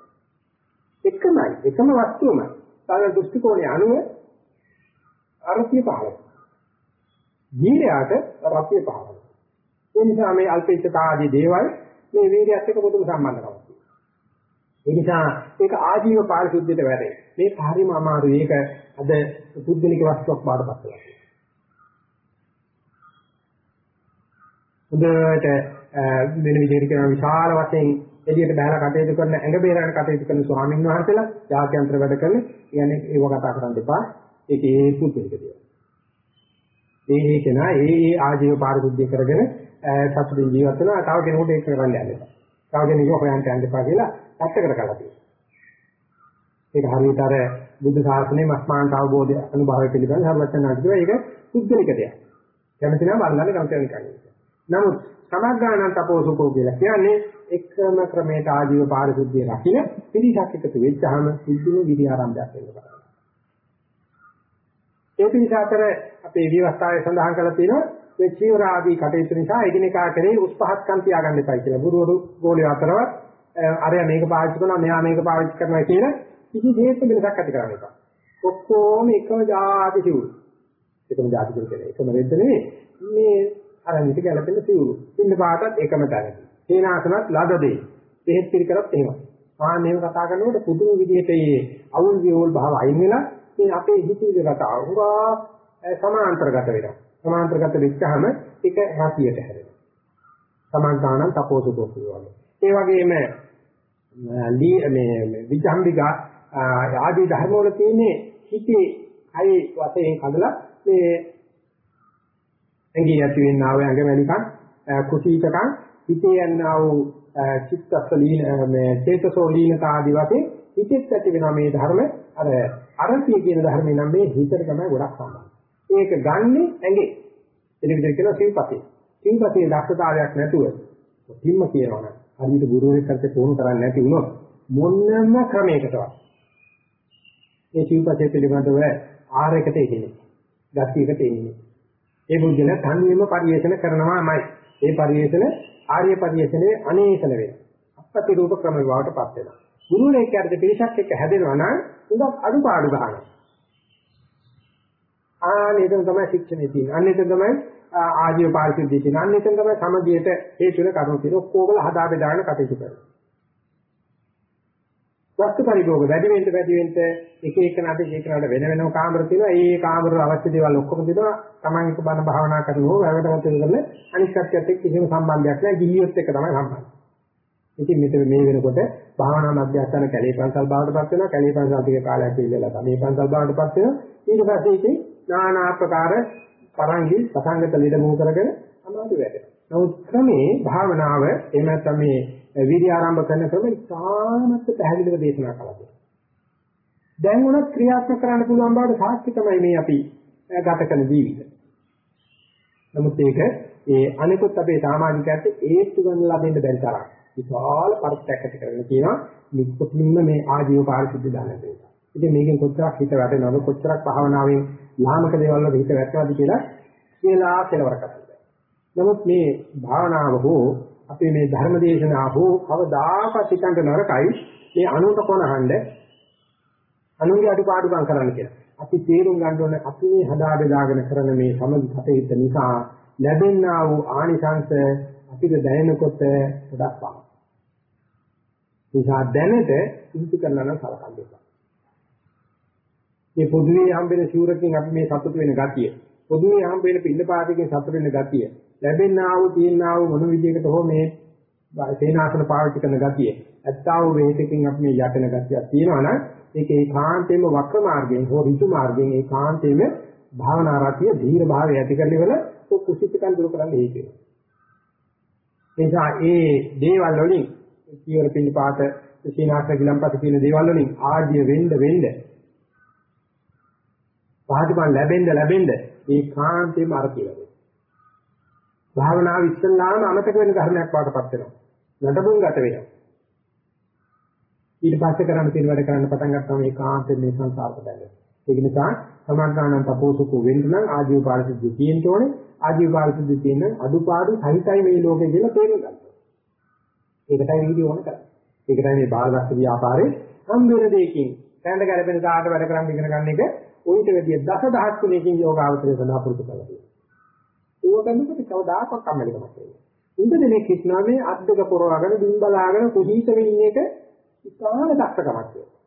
A: එකමයි එකම වස්තුවමයි. තව දෘෂ්ටි කෝණය අනුව අරතිය පහළ ජීවිතයට රතිය පහළ ඒ නිසා මේ අල්පේච්ඡතා ආදී දේවල් මේ වීර්යයත් එක්ක පොදුම සම්බන්ධකමක් තියෙනවා ඒ නිසා ඒක ආජීව පාරිශුද්ධියට වැඩේ මේ හරිම අමාරුයි ඒක අද පුද්ගලික වස්තුවක් බාටපත් වෙලා හොඳට වෙන විදිහට කියන විශාල වශයෙන් එළියට බහලා කටයුතු කරන ඇඟ බේරන කටයුතු කරන ස්වාමීන් වහන්සේලා ජාත්‍යන්තර වැඩ කරන කියන්නේ ඒව කතා කරන්න එපා ඒක ඒ පුදුලික දේවල්. ඒ ඒ කෙනා ඒ ඒ ආජීව පාරිශුද්ධිය කරගෙන සතුටින් ජීවත් වෙනවා තව කෙනෙකුට ඒක කරන්න යන්න එපා. තව කෙනෙකුට හොයන්න යන්න එපා කියලා පැත්තකට කරලා තියෙනවා. ඒක හරියට අර බුද්ධ ශාසනයේ මස්මාන්ත අවබෝධය අනුභවය පිළිබඳ සර්වඥාන්ති කියවා ඒක පුද්ගලික දෙයක්. කැමති නම් බලන්න කැමති නිකන්. නමුත් සමග්ගානන් තපෝසුකෝ කියලා කියන්නේ එකම ක්‍රමයට ආජීව පාරිශුද්ධිය රකින්න පිළිසක් එකතු වෙච්චාම සිද්ධුම විදි ආරම්භයක් වෙනවා. ඒ පිළිස අතර අපේ විවස්ථාවේ සඳහන් කරලා තියෙනවා මේ චීවර ආදී කටයුතු නිසා එකිනෙකා කෙරෙහි උත්පහත්කම් තියාගන්න එපා කියලා. ගුරුවරු ගෝලිය අතරවත් අරයා මේක පාවිච්චි කරනවා මෙයා මේක පාවිච්චි කරනවා කියලා කිසි දෙයක වෙනසක් ඇති කරන්න එපා. ඔක්කොම එකම જાති සිවුරු. එකම જાති කියන්නේ එකම රෙද්ද නෙවෙයි. මේ අරන්විත ගැලපෙන සිවුරු. ඉන්න පාටත් එකම තැනක. සේනාසනත් ලද දෙයි. එහෙත් පිළිකරත් එහෙමයි. ආ මේව කතා කරනකොට පුදුම විදිහට මේ අවුල් වියෝල් භාව අයින් වෙලා මේ අපේ හිතේ කතාව හුඟා සමාන්තරගත වෙනවා. සමාන්තරගත වෙච්චාම ඒක රතියට හැරෙනවා. සමාන්තානං තපෝසුකෝ කියනවා. ඒ වගේම මේ විජම්බිකා ආදී ධර්ම වල තියෙන්නේ හිතේ කයි වශයෙන් කඩලා මේ ඇඟේ ඇති වෙනා වූ ඇඟමැලිකම් කුසීතකම් හිතේ යනා වූ චිත්තසලීන මේ චේතසෝ ලීනතා ආදී වශයෙන් හිතෙත් ඇති වෙනා මේ ධර්ම අර අරතිය කියන ධර්මේ නම් මේ හිතට තමයි ගොඩක් සම්බන්ධ. ඒක ගන්නෙ ඇඟේ. එන විදිහට කියනවා සිල්පතේ. සිල්පතේ දක්ෂතාවයක් නැතුව කිම්ම කියනවනම් හරියට ගුරුවරයෙක් කරට පුහුණු කරන්නේ නැති වුණොත් මොනම ක්‍රමයකටවත් මේ සිල්පතේ පිළිබඳව ආරයකට එන්නේ. ගතියකට එන්නේ. ඒ බුද්ධල තන්විම පරිේෂණ කරනවාමයි. ඒ පරිේෂණ ආර්ය පරිේෂණයේ අනේසල වෙනවා. අපත්‍ය රූප ක්‍රම විවාහටපත් වෙනවා. ගුරුවරයෙක් යටතේ පිරිසක් එක්ක හැදෙනවා නම් උඟක් අඩුපාඩු ගන්නවා. ආනෙතන තමයි ශික්ෂණේ තියෙන්නේ. අනෙතන තමයි ආජීව පාරිශුද්ධිය තියෙන්නේ. අනෙතන තමයි සමගියට හේතු වෙන කරුණු තියෙන්නේ. ඔක්කොගල හදා බෙදාගෙන කටයුතු කරනවා. වස්තු පරිභෝග වැඩි වෙන්න වැඩි වෙන්න එක එක නට එක එක නට වෙන වෙනම කාමර තියෙනවා. ඒ කාමර වල අවශ්‍ය දේවල් ඔක්කොම තියෙනවා. Taman එක බණ භාවනා කරනවා වැවටවත් කරන අනිත් කට්ටියත් එක්ක කිසිම සම්බන්ධයක් නැහැ. ගිහියොත් එක්ක තමයි සම්බන්ධ. ඉතින් මෙතන මේ වෙනකොට භාවනා මධ්‍යස්ථාන කැලේ පන්සල් බවටපත් වෙනවා. කැලේ පන්සල් ටික කාලයක් ඉඳලා තමයි පන්සල් බවටපත් වෙනවා. ඊට පස්සේ ඉතින් নানা ආකාර පරංගි සසංගත ලෙඩ මොහ කරගෙන අමාරු වැඩ. නමුත් ක්‍රමේ භාවනාව එහෙම නැත්නම් මේ විරි ආරම්භ කරන ක්‍රම ඉතාමත් පැහැදිලිව දේශනා කළා. දැන් උනත් ක්‍රියාත්මක කරන්න පුළුවන් බවට සාක්ෂි තමයි මේ අපි ගත කරන ජීවිතය. නමුත් ඒක ඒ අනිකුත් අපේ සමාජිකයන්ට ඒත්තු ගන්න ලැබෙන්න බැරි තරම් විශාල පරිත්‍යාගයක් ඇති කරගෙන තියෙනවා නිකුත්ින්ම මේ ආජීව පාරිශුද්ධ දාන දෙක. ඉතින් මේකෙන් කොච්චරක් හිත වැටෙනවද කොච්චරක් භාවනාවෙන් ලාමක දේවල් වල හිත වැටෙනවද කියලා කියලා කෙලවර කරනවා. නමුත් මේ භාවනාව හෝ අපේ මේ ධර්ම දේශනාව හෝ කවදාකවත් හිතන්න නරකයි මේ අනුත කොනහඬ අනුන්ගේ අඩුපාඩුකම් කරන්න කියලා. අපි තේරුම් ගන්න ඕනේ අපි මේ හදා බෙදාගෙන කරන මේ සමගි කටයුත්ත නිසා ලැබෙනා වූ ආනිසංස අපිට දැනෙනකොට ගොඩක් පාන. නිසා දැනට ඉහිතු කරනවා නම් සලකන්න එපා. මේ පොදුවේ හම්බෙන සිවුරකින් අපි මේ සතුට වෙන ගතිය, පොදුවේ හම්බෙන පින්නපාතකින් සතුට වෙන ගතිය, ලැබෙනා වූ තියෙනා වූ මොන විදිහකට හෝ මේ සේනාසන පාවිච්චි කරන ගතිය ඇත්තා වූ වේතකින් අපි මේ යටන ගතියක් තියෙනවා නම් ඒක ඒකාන්තයෙන්ම වක්‍ර මාර්ගයෙන් හෝ ඍතු මාර්ගයෙන් ඒකාන්තයෙන්ම භාවනා රතිය ධීර භාවය ඇති කරලිවල කුසිතකම් දුරු කරන්න හේතු වෙනවා. නිසා ඒ දේවල් වලින් කියවර පින්න පාත සීනාසන ගිලම්පත කියන දේවල් වලින් ආඩිය වෙන්න වෙන්න පහදපන් ලැබෙන්න ලැබෙන්න ඒකාන්තයෙන්ම අර කියලා. භාවනාව ඉස්සල්ලාම අමතක වෙන ධර්මයක් වඩපත් වෙනවා. නඩබුන් ගත වෙනවා. ඊට පස්සේ කරන්න තියෙන වැඩ කරන්න පටන් ගත්තාම ඒකාන්තයෙන් මේ සංසාරට බැඳෙනවා. ඒක නිසා සමාධානන් තපෝසුකෝ වෙන්න නම් ආජීව පාරිශුද්ධිය තියෙන්න ඕනේ. ආජීව පාරිශුද්ධිය තියෙන අදුපාඩු සහිතයි මේ ලෝකේ කියලා තේරුම් ගන්න. ඒකටයි වීඩියෝ ඕන කරන්නේ. ඒකටයි මේ බාලදස්ස ව්‍යාපාරේ හම් වෙන දෙයකින් කැඳ ගැලපෙන දාට වැඩ කරන් ඉගෙන ගන්න එක ඔයිට වැඩිය දසදහස් ගුණයකින් යෝගාවචරය සඳහා පුරුදු කරලා තියෙනවා. ඒක කරනකොට කවදාකවත් කම්මැලිකමක් එන්නේ. උන්ද දෙනෙක් හිටනවා මේ අත් දෙක පොරවගෙන බිම් බලාගෙන කුහීත වෙන්නේ එක ඉතාල දක්ෂකමක් කියලා.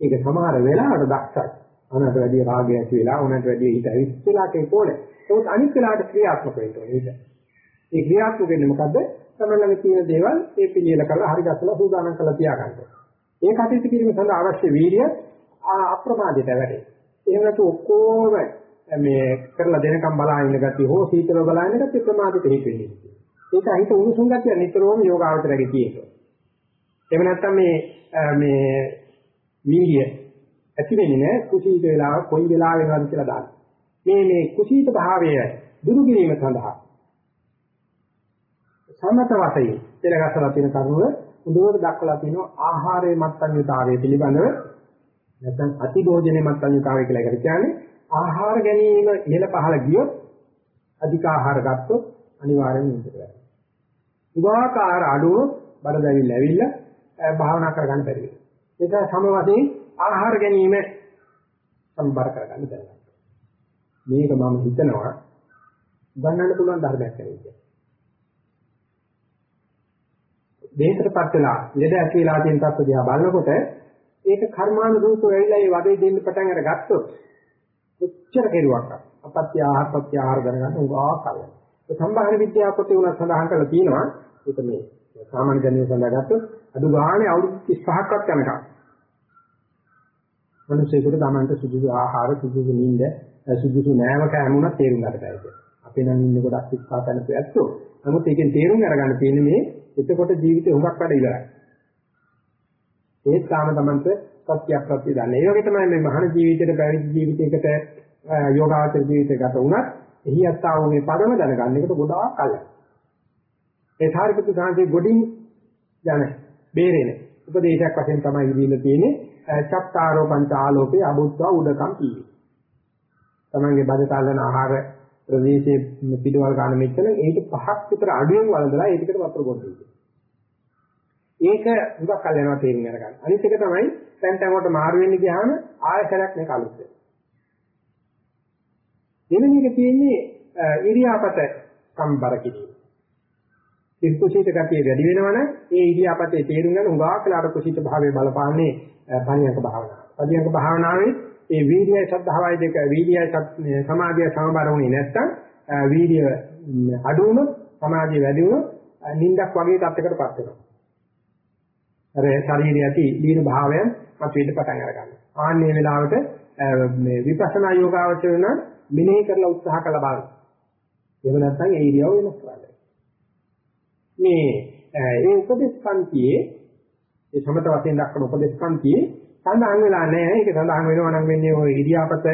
A: ඒක සමහර වෙලාවට දක්ෂයි. අනකට වැඩි රාගය ඇති වෙලා උනට වැඩි හිත ඇවිස්සලා කේකෝනේ. ඒකත් අනිත් වෙලාවට ක්‍රියාත්මක වෙන්න ඕනේ ඒක. ඒ ක්‍රියාත්මක වෙන්නේ මොකද්ද? තමලගේ තියෙන දේවල් ඒ පිළියෙල කරලා හරි ගැසලා සූදානම් කරලා තියාගන්න. ඒ කටයුතු කිරීම සඳහා අවශ්‍ය වීර්යය අප්‍රමාදයට වැඩේ. එහෙම නැතු ඔක්කොම මේ කරලා දෙනකම් බලා ඉන්න ගතිය හෝ සීතල බලා ඉන්න ගතිය ප්‍රමාදිත හේතු වෙන්නේ. ඒක හිත උණුසුම් ගතිය නිතරම යෝගාවචරයේ තියෙනවා. එහෙම නැත්නම් මේ මේ වීර්ය ඇති වෙන්නේ නැහැ කුසීත වෙලාව කොයි වෙලාව වෙනවද කියලා දාන්න. මේ මේ කුසීත භාවය දුරු කිරීම සඳහා සමත වශයෙන් පෙරගස්සලා තියෙන කරුණ උදේට දක්වලා තියෙනවා ආහාරයේ මත්ඤ්‍යතාවය පිළිබඳව නැත්නම් අතිභෝජනයේ මත්ඤ්‍යතාවය කියලා එකට කියන්නේ ආහාර ගැනීම ඉහළ පහළ ගියොත් අධික ආහාර ගත්තොත් අනිවාර්යෙන් නිදට වෙනවා. උගාකාර අඩුව බඩ දැවිල්ල ඇවිල්ලා භාවනා කරගන්න බැරි වෙනවා. ඒක සම වශයෙන් ආහාර ගැනීම සම්බර කරගන්න බැහැ. මේක මම හිතනවා ගන්නන්න පුළුවන් ධර්මයක් කියලා. දේහයටපත් වෙලා ලෙඩ ඇති වෙලා තියෙන තත්ත්ව දිහා බලනකොට ඒක කර්මානුරූපව වෙයිලා ඒ වදේ දෙන්න පටන් අරගත්තොත් කොච්චර කෙරුවක් අපත්‍ය ආහාර පත්‍ය ආහාර ගණන් උගා කරලා. ඒ සම්භාහන විද්‍යාව පොතේ උනත් සඳහන් කරලා තියෙනවා ඒක මේ සාමාන්‍ය ජනය සඳහා ගත්තොත් අඩු ගානේ අවුරුදු 35ක්වත් යනකම් මිනිස්සුන්ට තමන්ට සුදුසු ආහාර සුදුසු නිින්ද සුදුසු නෑම කෑමුණක් තේරුම් ගන්න බැහැ. අපේ නම් ඉන්න කොටස් ඉස්සා කරන පැත්තෝ. නමුත් ඒකෙන් තේරුම් අරගන්න තියෙන්නේ මේ එතකොට ජීවිතේ හුඟක් වැඩ ඉවරයි. ඒත් තාම තමන්ට සත්‍යයක් ප්‍රත්‍ය දන්නේ. ඒ වගේ තමයි මේ මහාන ජීවිතේට පැවිදි ජීවිතයකට යෝගාචර ජීවිතය ගත වුණත් එහි යත්තා වූ මේ පදම දැනගන්න එකට ගොඩාක් කලින්. ඒ ධාරිපති සාංශේ ගොඩින් යන බේරෙන උපදේශයක් වශයෙන් තමයි ඉදිරියට තියෙන්නේ චත්තාරෝ පංච ආලෝකේ අබුද්ධ උඩකම් කීවේ. තමන්ගේ බඩ තල්ලන ආහාර ප්‍රදේශයේ පිටවල් ගන්න මෙච්චර ඒක පහක් විතර අඩුවෙන් වළඳලා ඒ ටිකට වතුර බොන්න ඒක හුඟක් කල් යනවා තේරුම් අරගන්න. අනිත් එක තමයි දැන් තැන් වලට මාරු වෙන්න ගියාම ආයතරයක් මේක අලුත් වෙනවා. දෙවෙනි එක තියෙන්නේ ඉරියාපත සම්බර කිරීම. ඉක්කුසිත ගතිය වැඩි වෙනවනම් ඒ ඉරියාපතේ තේරුම් ගන්න උගා කලාට කුසිත භාවයේ බලපාන්නේ පණියක භාවනාව. පණියක භාවනාවේ ඒ වීර්යය ශ්‍රද්ධාවයි දෙක වීර්යය සමාධිය සමබර වුණේ නැත්නම් වීර්ය අඩු වුණොත් සමාධිය වැඩි වුණොත් නිින්දක් වගේ තත්යකටපත් වෙනවා. අර ශරීරයේ ඇති දීන භාවයන් මතුවෙන්න පටන් අරගන්නවා. ආන්නේ වෙලාවට මේ විපස්සනා යෝගාවචර වෙන මෙනෙහි කරලා උත්සාහ කළ බලන්න. එහෙම නැත්නම් ඒ ඉරියව් වෙනස් කරන්න. මේ ඒ උපදේශ පන්තියේ ඒ සමත වශයෙන් දක්වන උපදේශ පන්තියේ සඳහන් වෙලා නැහැ. ඒක සඳහන් වෙනවා නම් වෙන්නේ ඔය ඉරියාපත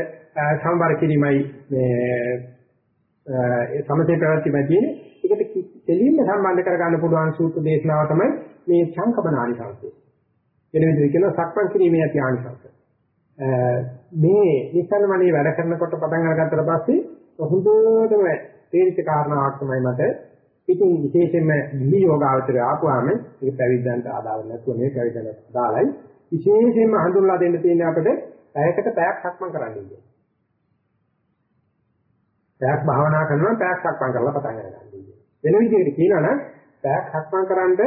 A: සමබර කිරීමයි මේ ඒ සමතේ පැවැත්මයි තියෙන්නේ. ඒකට දෙලින්ම සම්බන්ධ කරගන්න පුළුවන් සූත්‍ර දේශනාව තමයි මේ සංකපනානිසංසය. වෙන විදිහට කියනවා සක්මන් කිරීමේ ඇති ආනිසංස. මේ නිසල්මණේ වැඩ කරනකොට පටන් අරගත්තට පස්සේ හොඳටම තේරිච්ච කාරණාවක් තමයි මට ඉතින් විශේෂයෙන්ම නිහි යෝගාවචරය ආපුවාම ඒක පැවිද්දන්ට ආදාළ නැතුව නේ පැවිද්දන්ට අදාළයි විශේෂයෙන්ම හඳුන්ලා දෙන්න තියෙන අපිට පැයකට පැයක් සක්මන් කරන්න ඉන්නේ. පැයක් භාවනා කරනවා පැයක් සක්මන් කරලා පටන් ගන්න ඉන්නේ. වෙන විදිහකට කියනවා නම් පැයක් සක්මන් කරන්ද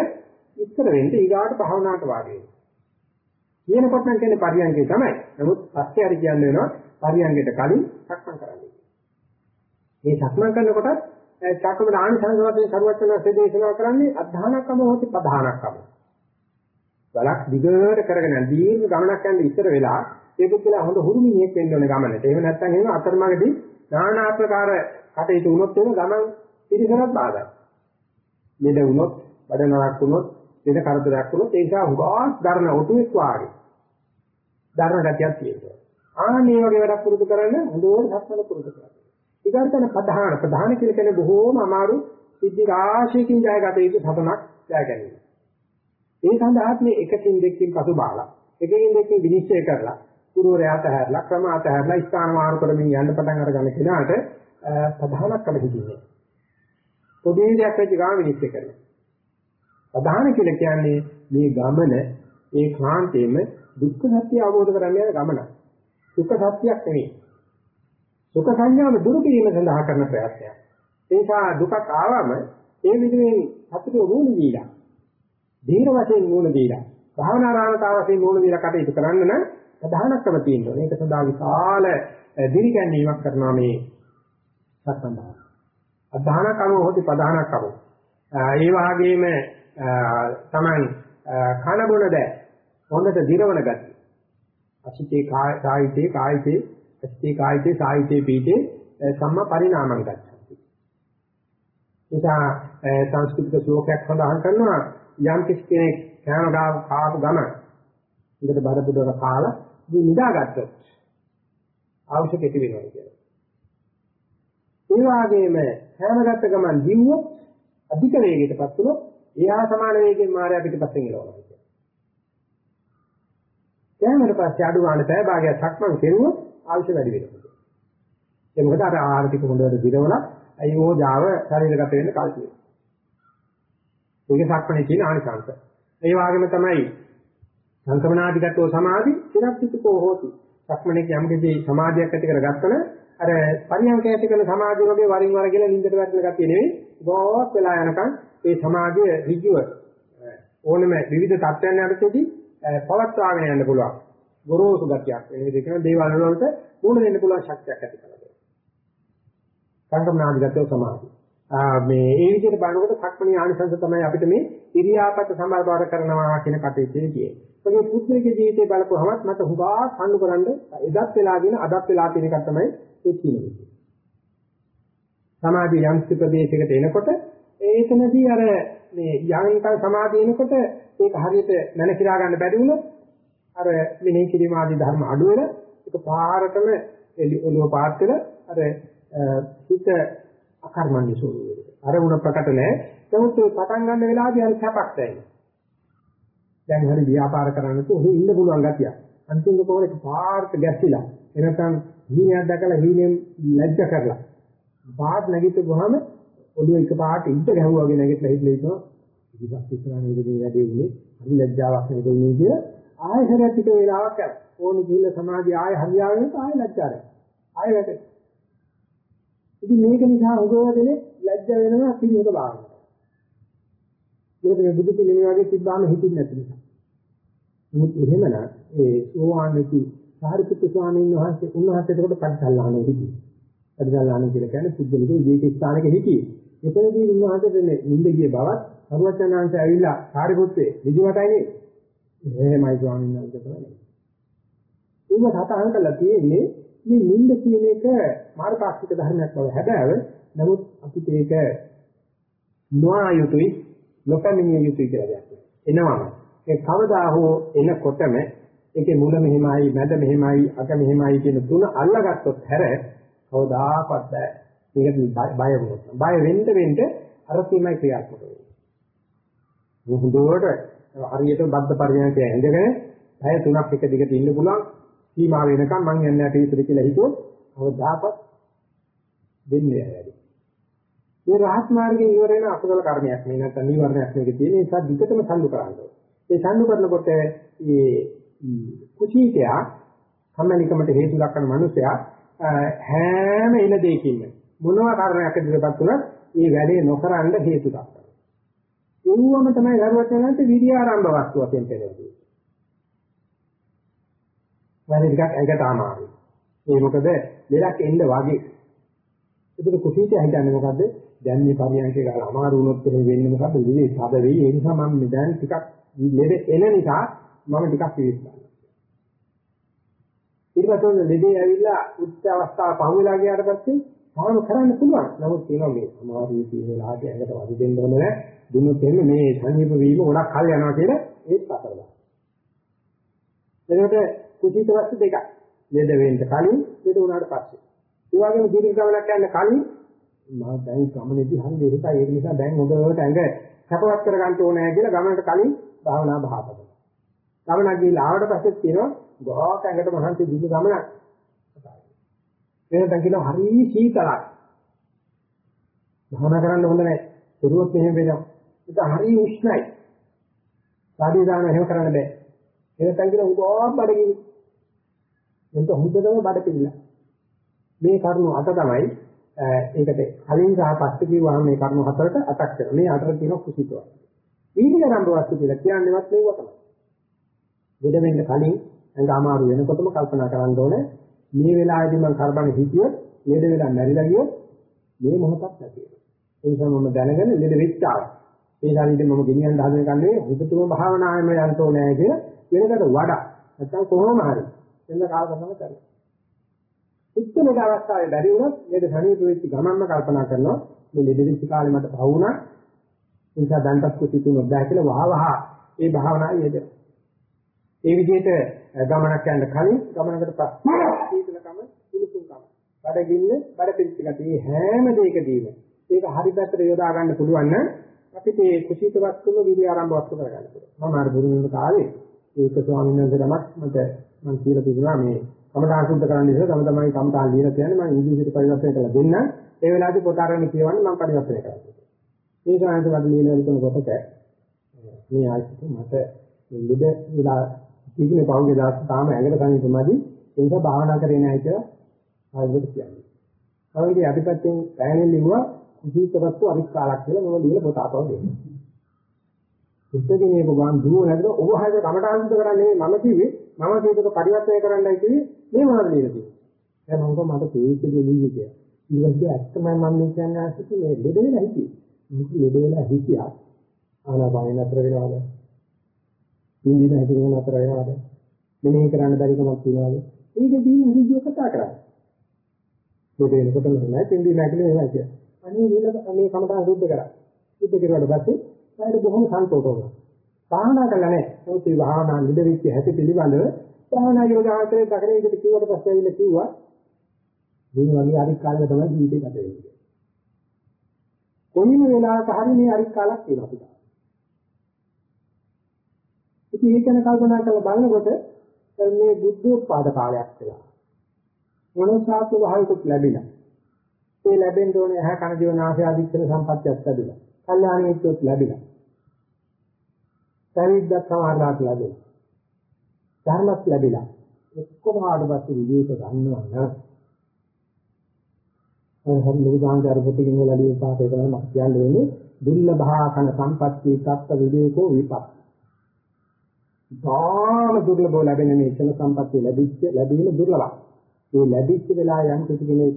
A: ඉස්සර වෙන්න ඊගාට භාවනාවට වාඩි වෙන්න. කියනකොට නම් කියන්නේ පරියන්කේ තමයි. නමුත් පස්සේ හරි කියන්න වෙනවා පරියන්කේට කලින් සක්මන් කරන්න. මේ සක්මන් කරනකොට චක්කම ආනිසංස වශයෙන් කරුවත් වෙන දේශනා කරන්නේ අධධානකම හොති ප්‍රධානකම. බලක් දිගට කරගෙන දීර්ඝ ගමනක් යන ඉස්සර වෙලා ඒක කියලා හොඳ හුරුමිනියෙක් වෙන්න ඕනේ ගමනට. එහෙම නැත්නම් එහෙම අතරමඟදී নানা ආකාර කටයුතු වුණොත් එන ගමන් පිළිසරක් බාධායි. මෙද වුණොත්, බඩ නරක් වුණොත්, වෙන කරදරයක් වුණොත් ඒ නිසා හුඟක් දරන ඔටුවෙක් වාගේ. දරන ගතියක් තියෙනවා. ආන්නේ වගේ වැඩක් පුරුදු කරන්න හොඳට සක්මන පුරුදු කරන්න. ඊගර්තන ප්‍රධාන ප්‍රධාන කියලා කියන්නේ බොහෝම අමාරු සිද්ධි රාශියකින් ජයගත යුතු සතනක් ජය ගැනීම. ඒ සඳහාත් මේ එකකින් දෙකකින් පසු බාලා එකකින් දෙකකින් විනිශ්චය කරලා ගුරුවරයාට හැරලා ක්‍රම අතහැරලා ස්ථාන මාරු කරමින් යන්න පටන් අරගන්න කෙනාට ප්‍රධානකම හිතින්නේ. පොඩි දෙයක් වෙච්ච ගාම විනිශ්චය කරනවා. ප්‍රධාන කියලා කියන්නේ මේ ගමන ඒ ක්ලාන්තේම දුක්ඛ සත්‍ය අවබෝධ කරගන්න යන ගමන. සුඛ සත්‍යයක් නෙවෙයි. සුඛ සංඥාව දුරු කිරීම සඳහා කරන ප්‍රයත්නයක්. ඒ නිසා දුකක් ආවම ඒ විදිහෙන් සතුට වුණු දීලා දීන වශයෙන් නුණ දීලා භාවනා රාමතාව වශයෙන් නුණ දීලා කටයුතු කරන්න නම් ප්‍රධානකම තියෙනවා. මේක සඳහා විශාල දිරිගැන්වීමක් කරනවා මේ සත්සන්දා. අධානකම හොදි ප්‍රධානකම. ඒ වගේම තමන් කන බොන ද හොඳට දිරවන ගතිය. අසිතේ කායිතේ කායිතේ අසිතේ කායිතේ සායිතේ පීතේ සම්ම පරිණාමං ගච්ඡති. නිසා සංස්කෘතික ශ්ලෝකයක් සඳහන් කරනවා යම් කිසි කෙනෙක් කෑම ගාව කාපු ගම හොඳට බර පුදවල කාලා ඉතින් නිදාගත්තොත් අවශ්‍ය කෙටි වෙනවා කියලා. ඒ වගේම හැමගත්ත ගමන් දිව්වොත් අධික වේගයකටපත් වුණොත් එහා සමාන වේගයෙන් මායя පිටපස්සෙන් එළවනවා කියන්නේ. කැමරට පස්සේ අඩු ගන්න පැය භාගයක් සක්මන් කෙරුවොත් අවශ්‍ය වැඩි වෙනවා. ඒ මොකද අර ආර්ථික හොඳට දිරවලා අයෝජාව ශරීරගත වෙන්න කල්පිය. ඒක සක්මනේ තියෙන ආනිසංස. ඒ වගේම තමයි සංසමනාදිගතෝ සමාධි චිරප්පිතකෝ හෝති. සක්මනේ යම්කිසි සමාධියක් ඇති කරගත්තම අර පරියන්ක ඇති කරන සමාධිය වගේ වරින් වර කියලා නින්දට වැටෙන ගතිය නෙවෙයි. ගොඩක් වෙලා යනකම් ඒ සමාධිය ඍජුව ඕනම විවිධ තත්ත්වයන් යටතේදී පවත්වාගෙන යන්න පුළුවන්. ගොරෝසු ගතියක්. ඒ දෙකම දේවල් වලට මුණ දෙන්න පුළුවන් ශක්තියක් ඇති කරගන්නවා. සංකම්නාදිගතෝ සමාධි. මේ ඒ විදිහට බලනකොට සක්මණේ ආනිසංස තමයි අපිට මේ ඉරියාපත සමබර කරනවා කියන කටයුත්තේ තියෙන්නේ. ඒකේ පුද්ගලික ජීවිතේ බලපුවහම මට හුඟා සම්ඩු කරන්න එදත් වෙලාගෙන අදත් වෙලා තියෙන එකක් තමයි ඒ තියෙන්නේ. සමාධිය යම් ප්‍රදේශයකට එනකොට ඒකනදී අර මේ යන්තම් සමාධිය එනකොට ඒක හරියට මනකිරා ගන්න බැරි වුණොත් අර විනය කිරීම ආදී ධර්ම අඩු වෙන ඒක පාරටම ඔලුව පාත් වෙලා අර හිත අකර්මණ්‍ය ස්වරූපයකට. අරමුණ ප්‍රකට නැහැ. නමුත් ඒ පටන් ගන්න වෙලාවදී හරි සැපක් දැනෙනවා. දැන් හරි ව්‍යාපාර කරන්න තු ඔහේ ඉන්න පුළුවන් ගතිය. අන්තිම කොහොමද පාර්ථ ගැසිලා. එනකන් හීනයක් දැකලා හීනෙන් ලැජ්ජ කරලා. පාත් නැගිටුවාම ඔළුව එක පාට ඉඳ ගැහුවා වගේ නැගිටලා හිටලා ඉන්නවා. ඉතින් ඉස්සරහ නේද මේ වැඩේ ඉන්නේ. හරි ලැජ්ජාවක් නේද ඉන්නේ කියලා. ආයෙ හැරෙත් ටික වෙලාවක් යනවා. ඕනි ගිහිල්ලා සමාධිය ආයෙ හරියාවෙන්න ආයෙ ලැජ්ජාරයි. ආයෙ වැටේ. ඉතින් මේක නිසා උගව දෙනේ ලැජ්ජ වෙනවා පිළිවෙත බාරනවා. මේක මේ බුදු පිළිමේ වගේ තිබ්බාම හිතින් නැති නිසා. නමුත් එහෙමනම් ඒ සෝවාන්ති සාරිපුත්තු ස්වාමීන් වහන්සේ උන්වහන්සේට කොට පරිසල්ලානේ හිටියේ. පරිසල්ලානේ කියලා කියන්නේ පුද්ගලික විවේක ස්ථානක හිටියේ. එතනදී උන්වහන්සේට නිින්ද ගිය බවත් සරුවචනාංශය ඇවිල්ලා සාරිපුත්තේ විජිවටයිනේ. එහෙමයි ස්වාමීන් වහන්සේ තමයි. ඒක සතහන් කළා තියෙන්නේ මේ නිින්ද කියන එක මාර්ගාක්ෂික ධර්මයක් බව හැබෑව. නමුත් අපිට ඒක නොආයුතුයි නොපැමිණිය යුතුයි කියලා දෙයක්. එනවාම ඒ කවදා හෝ එනකොටම ඒකේ මුල මෙහෙමයි, මැද මෙහෙමයි, අග මෙහෙමයි කියන තුන අල්ලගත්තොත් හැර කවදාකවත් බෑ. මේක බය වුණොත්. බය වෙන්න වෙන්න අර සීමයි ක්‍රියාත්මක වෙන්නේ. හොඳට හරියට බද්ධ පරිණතය ඇඳගෙන පැය තුනක් එක දිගට ඉන්න පුළුවන් සීමා වෙනකම් මං යන්නේ නැටි විතර කියලා හිතුවොත් අවදාපත් වෙන්නේ නැහැ. මේ රහත් මාර්ගයේ ඉවර වෙන අකුසල කර්මයක් නේ නැත්නම් නිවර්ණයක් මේක තියෙන නිසා විකටම සම්ලු කරන්නේ. ඒ සම්ලු කරනකොට මේ කුචීතයා කම්මැලිකමට හේතු දක්වන මිනිසයා හැම එන දෙයකින්ම මොනවා කාරණයක් ඉදිරියපත් වුණත් මේ වැඩේ නොකරන්න හේතු දක්වනවා. ඒවම තමයි දරුවත් යනන්ට විරියාරම්භ වස්තු වශයෙන් පෙළෙන්නේ. වැඩ ටිකක් ඇඟට අමාරුයි. ඒ මොකද ලෙඩක් එන්න වගේ. ඒකට කුසීතය හිතන්නේ මොකද්ද? දැන් මේ පරියන්කේ ගාලා අමාරු වුණොත් එහෙම වෙන්නේ මොකද්ද? විදේ සාද වෙයි. ඒ නිසා මම දැන් ටිකක් ලෙඩ එන නිසා මම ටිකක් පිළිස්සනවා. ඊට පස්සේ ලෙඩේ ඇවිල්ලා උච්ච අවස්ථාව පහු වෙලා ගියාට පස්සේ තාම කරන්න පුළුවන්. නමුත් කියනවා මේ අමාරු තියෙන වෙලාවට ඇඟට වදි දෙන්න ඕන නැහැ. දුන්නොත් එන්නේ මේ සංජීව වීම ගොඩක් කල් යනවා කියලා ඒත් අතරලා. එතකොට කුසීත වස්තු දෙකක්. ලෙඩ වෙන්න කලින් ලෙඩ වුණාට පස්සේ. ඒ වගේම දීර්ඝ ගමනක් යන කලින් මම දැන් ගමනේදී හරි දෙහිතා ඒක නිසා දැන් හොඳට ඇඟ සපවත් කරගන්න ඕනේ කියලා ගමනට කලින් භාවනා බහපද. ගමනක් ගිහලා ආවට පස්සේ කියනවා ගොහක් ඇඟට මහන්සි දීර්ඝ ගමනක්. එහෙනම් කියනවා හරි සීතලයි. භාවනා කරන්න හොඳ නැහැ. පෙරුවොත් එහෙම වෙනවා. ඒක හරි උෂ්ණයි. සාදී දාන එහෙම කරන්න බෑ. එහෙනම් කියනවා උගෝම් බඩගිනි. එතකොට හුදදම බඩ පිළිලා. මේ කරුණු අට තමයි ඒකට කලින් සහ පස්සේ කිව්වහම මේ කරුණු හතරට අටක් කරනවා. මේ අතර තියෙන කුසිතව. වීදිකරම්භ වස්තු කියලා කියන්නේවත් මේව තමයි. දෙද වෙන්න කලින් ඇඟ අමාරු වෙනකොටම කල්පනා කරන්න ඕනේ මේ වෙලාවේදී මම කරබන හිතියොත් ලෙඩ වෙලා මැරිලා ගියොත් මේ මොහොතක් නැති වෙනවා. ඒ නිසා මම දැනගෙන ලෙඩ වෙච්චා. ඒ ශරීරෙ මම ගෙනියන්න හදන කන්නේ හිතතුම භාවනාවෙම යන්න ඕනේ කියලා වෙනකට වඩා නැත්තම් කොහොම හරි එන්න කාලකසම කරනවා. එක්කෙනෙක් අවස්ථාවේ බැරි වුණොත් මේක සනීප වෙච්ච ගමන්ම කල්පනා කරනවා මේ ලෙඩ වෙච්ච කාලේ මට පහුණා ඒ නිසා දැන්පත් කුසිතුනොත් බෑ කියලා වහ වහ ඒ භාවනාවේ යෙදෙන. ඒ විදිහට ගමනක් යන්න කලින් ගමනකට පස්සේ සීතලකම කුළුසුම්කම බඩගින්න බඩ පිළිච්ච ගතිය හැම දෙයකදීම ඒක හරි පැත්තට යොදා ගන්න පුළුවන් නම් අපිට මේ කුසීත වස්තුව විදි ආරම්භ වස්තු කරගන්න පුළුවන්. මම අර බුදුන් කාලේ ඒක ස්වාමීන් වහන්සේ නමක් මට මම කියලා තිබුණා මේ කමඨාන් සුද්ධ කරන්න ඉස්සෙල්ලා තම තමයි කමඨාන් ලියලා කියන්නේ මම ඉංග්‍රීසියට පරිවර්තනය කරලා දෙන්න. ඒ වෙලාවේදී පොත අරගෙන කියවන්නේ මම පරිවර්තනය කරා. මේ සායන්ත වල ලියලා ඉතන කොටක මේ ආයිත් මට ලෙඩ විලා ඉන්නේ පහුගිය දවස් තාම ඇඟට සමීපමදි ඒ නිසා භාවනා කරේ නැහැ කියලා ආයෙත් කියන්නේ. කවුරුද යටිපැත්තෙන් පැහැදිලි ලිව්වා කුසීතවත්තු අනිත් කාලක් කියලා මම ලියලා පොත ආපහු දෙන්නවා. පුස්තකේ ගොන් දුව නැද්ද ඔබ හයද කමටහන්ද කරන්නේ මම කිව්වේ මම කීයක පරිවර්තනය කරන්නයි කිව්වේ මේ මොනවද ලියලා තියෙන්නේ. දැන් මම මට තේිච්ච දේ ලියුවේ කියලා. ඊට පස්සේ ඇත්තමයි මම මේ කියන්නේ ආසිත මේ ලෙඩ වෙලා හිටියේ. මේක ලෙඩ වෙලා හිටියා. ආනාපානෙ නතර වෙනවද? ඉන්දින හිතගෙන නතර වෙනවද? මෙනෙහි කරන්න බැරි කමක් තියනවද? ඒකදී හිරිජුව කතා කරන්නේ. ලෙඩ වෙනකොට නෑ පින්දි නැගිලි වෙනවා කියන්නේ. අනේ මේ කමටහන් සුද්ධ කරා. සුද්ධ කරුවාට පස්සේ ඒකට බොහොම සන්තෝෂ වුණා. භාවනා කළා නෑ. නමුත් මේ භාවනා නිදෙවිච්ච හැටි පිළිබඳව භාවනා යෝගාවතරේ දකරේ විදිහට කිව්වට පස්සේ ඇවිල්ලා කිව්වා මේ වගේ හරි කාලයක තමයි ජීවිතේ ගත වෙන්නේ. කොමින වෙලාවක හරි මේ හරි කාලක් තියෙනවා අපිට. ඉතින් ඒක ගැන කල්පනා කරලා බලනකොට මේ බුද්ධෝත්පාද කාලයක් කියලා. මොනසාතු භාවිකුත් ලැබිලා. ඒ ලැබෙන්න ඕනේ ඇහැ කන දිව නාසය ආදිත්තර සම්පත්තියක් ලැබිලා. කල්යාණ මිත්‍රොත් ලැබිලා. පරිද්දක් සමහරලාට ලැබෙනවා. ධර්මත් ලැබිලා. ඔක්කොම ආඩපස්සේ විදේශ ගන්නවා නම් හරි ලොකු සංකාර පොතකින් ලැබිය පාඩේ තමයි මම කියන්නේ දුර්ලභාකන සම්පත්‍ති තත්ත්ව විවේකෝ විපත්. ධාම දුර්ලභව ලැබෙන මේ ක්ෂණ සම්පත්තිය ලැබිච්ච ලැබීම දුර්ලභයි. ඒ ලැබිච්ච වෙලාව යම් කිසි කෙනෙක්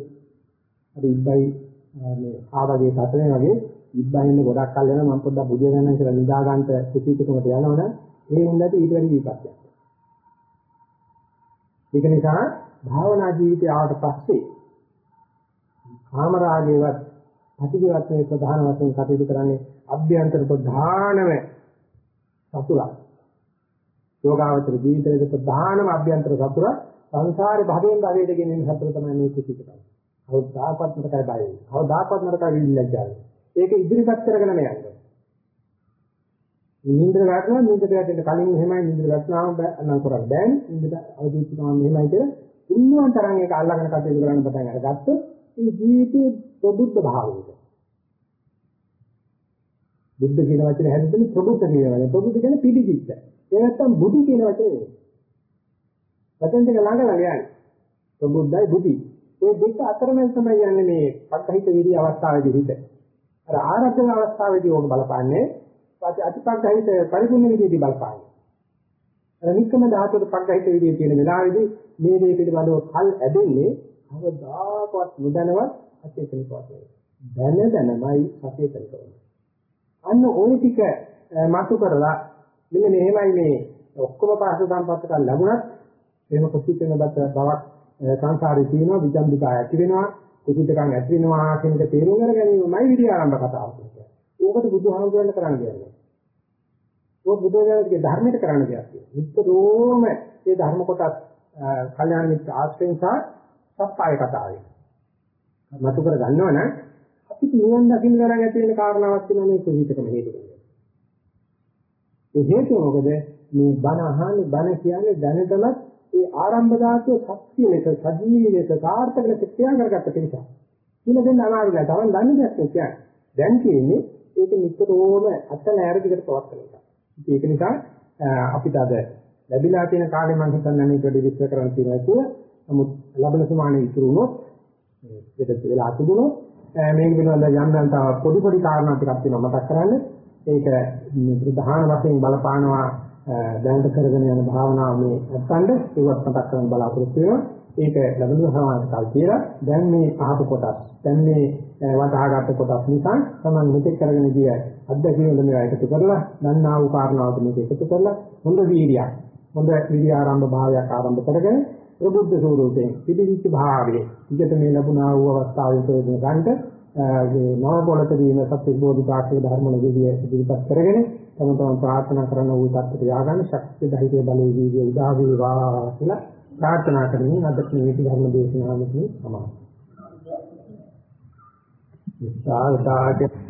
A: හරි ඉබ්බයි මේ ආවගේ සතරේ වගේ ඉබ්බයින්න ගොඩක් කල් වෙනවා මම පොඩ්ඩක් බුදිය ගන්න කියලා නිදා ගන්නට කුසීතකමට යනවනම් ඒ හින්දාට ඊට වැඩි විපත්යක්. ඒක නිසා භාවනා ජීවිතය ආවට පස්සේ කාමරාගේවත් ප්‍රතිජීවත් මේ ප්‍රධාන වශයෙන් කටයුතු කරන්නේ අභ්‍යන්තර ප්‍රධානම සතුරා. යෝගාවචර ජීවිතයේ ප්‍රධානම අභ්‍යන්තර සතුරා සංසාරේ භවයෙන් භවයට ගෙනෙන සතුර තමයි මේ කුසීතකම. කවදාකවත් මතකයි බය වෙන්නේ. කවදාකවත් මතකයි විල්ලජ්ජාවේ. ඒක ඉදිරිපත් කරගෙන යන්න. නින්දර ගන්නවා නින්දට යන්න කලින් එහෙමයි නින්දර ගන්නාම නම් කරන්නේ දැන් නින්දට අවදිච්ච ගමන් මෙහෙමයි කියලා උන්වන් තරම් ඒක අල්ලගෙන කටයුතු කරන්න පටන් අරගත්තොත් මේ ජීවිතේ ප්‍රබුද්ධ භාවයක. බුද්ධ කියන වචනේ හැදෙන්නේ ප්‍රබුද්ධ කියන වචනේ. ප්‍රබුද්ධ කියන්නේ පිටිචිත්ත ඒ නැත්තම් බුද්ධි කියන වචනේ. වචන දෙක ළඟ ළඟ යන්නේ. ප්‍රබුද්ධයි බුද්ධි ඒ දෙක අතරමැද තමයි යන්නේ මේ පක්ඛහිත විදි අවස්ථාවේදී හිත. අර ආරද්ධන අවස්ථාවේදී ඕක බලපාන්නේ අතිපක්ඛහිත පරිපූර්ණ විදිහදී බලපාන්නේ. අර නික්කම ධාතුවේ පක්ඛහිත විදිහේ තියෙන වෙලාවේදී මේ දේ පිළිබඳව කල් ඇදෙන්නේ කවදාකවත් නොදැනවත් අචේතනිකවත් දැන දැනමයි අචේතනික වෙන්නේ. අන්න ওই ටික මතු කරලා මෙන්න මෙහෙමයි මේ ඔක්කොම පාසු සම්පත්තක ලැබුණත් එහෙම කුසිතන බත බවක් සංසාරේ තියෙනවා විජම්බිකා ඇති වෙනවා. කුසිතකම් ඇති වෙනවා කියන එක තේරුම් ගන්න ගැනීමයි විදි ආරම්භ කතාව කියන්නේ. ඕකට බුදුහාමුදුරන් කරන්න දෙන්නේ. ඔය බුදුරජාණන්ගේ ධර්මයට කරන්න දෙයක් තියෙනවා. නිතරම මේ ධර්ම කොටස් කල්යාණ මිත්‍ර ආශ්‍රයෙන් සහ සප්පාය කතාවේ. මතු කර ගන්නවනම් අපිට නිවන් දකින්න තරම් ඇති වෙන කාරණාවක් තියෙනවා මේ කුහිතකම හේතු වෙනවා. ඒ හේතුව මොකද මේ බණ අහන්නේ බණ කියන්නේ දැනටමත් ඒ ආරම්භ ධාතුව ශක්තිය ලෙස සජීවී ලෙස සාර්ථක ලෙස ක්‍රියා කරගත්ත නිසා. කින දෙන්න අමාරුයි. තවන් දන්නේ නැත්නම් කියන්නේ. දැන් කියන්නේ ඒක නිතරම අත නෑර දිගට පවත්වන එක. ඒක නිසා අපිට අද ලැබිලා තියෙන කාලේ මම හිතන්නේ මේක වැඩි විස්තර කරන්න තියෙනවා කියලා. නමුත් ලබන සමානෙ ඉතුරු වුණොත් වෙදත් වෙලා තිබුණොත් මේක පිළිබඳව යම් යම් තව පොඩි පොඩි කාරණා ටිකක් තියෙනවා මතක් කරන්න. ඒක ප්‍රධාන වශයෙන් බලපානවා දැනට කරගෙන යන භාවනාව මේ නැත්තඳ ඒවත් මතක් කරන් බලාපොරොත්තු වෙනවා. ඒක ලැබුණු සමානතාව කියලා. දැන් මේ පහත කොටස්. දැන් මේ වටහාගත්ත කොටස් නිසා තමයි මෙතෙක් කරගෙන ගිය අත්දැකීම් වල මේවා එකතු කරලා දන්නා වූ කාරණාවක මේක එකතු කරලා හොඳ වීර්යයක් හොඳ විරි ආරම්භ භාවයක් ආරම්භ කරගෙන ප්‍රබුද්ධ ස්වරූපයෙන් පිළිවිච්ච භාවයේ විකට මේ ලැබුණා වූ අවස්ථාවේ ප්‍රයෝජන ගන්නට මේ නව පොළත දීම සත්‍ය බෝධිපාක්ෂික ධර්ම වලදී ඉදිරිපත් කරගෙන තමතම ප්‍රාර්ථනා කරන වූ தත්තට ය아가න ශක්ති ධෛර්ය බලයේ වීර්ය උදා වේවා කියලා ප්‍රාර්ථනා කරමින් අද මේ ධර්ම දේශනාවකින් සමාප්ත. සාදාජ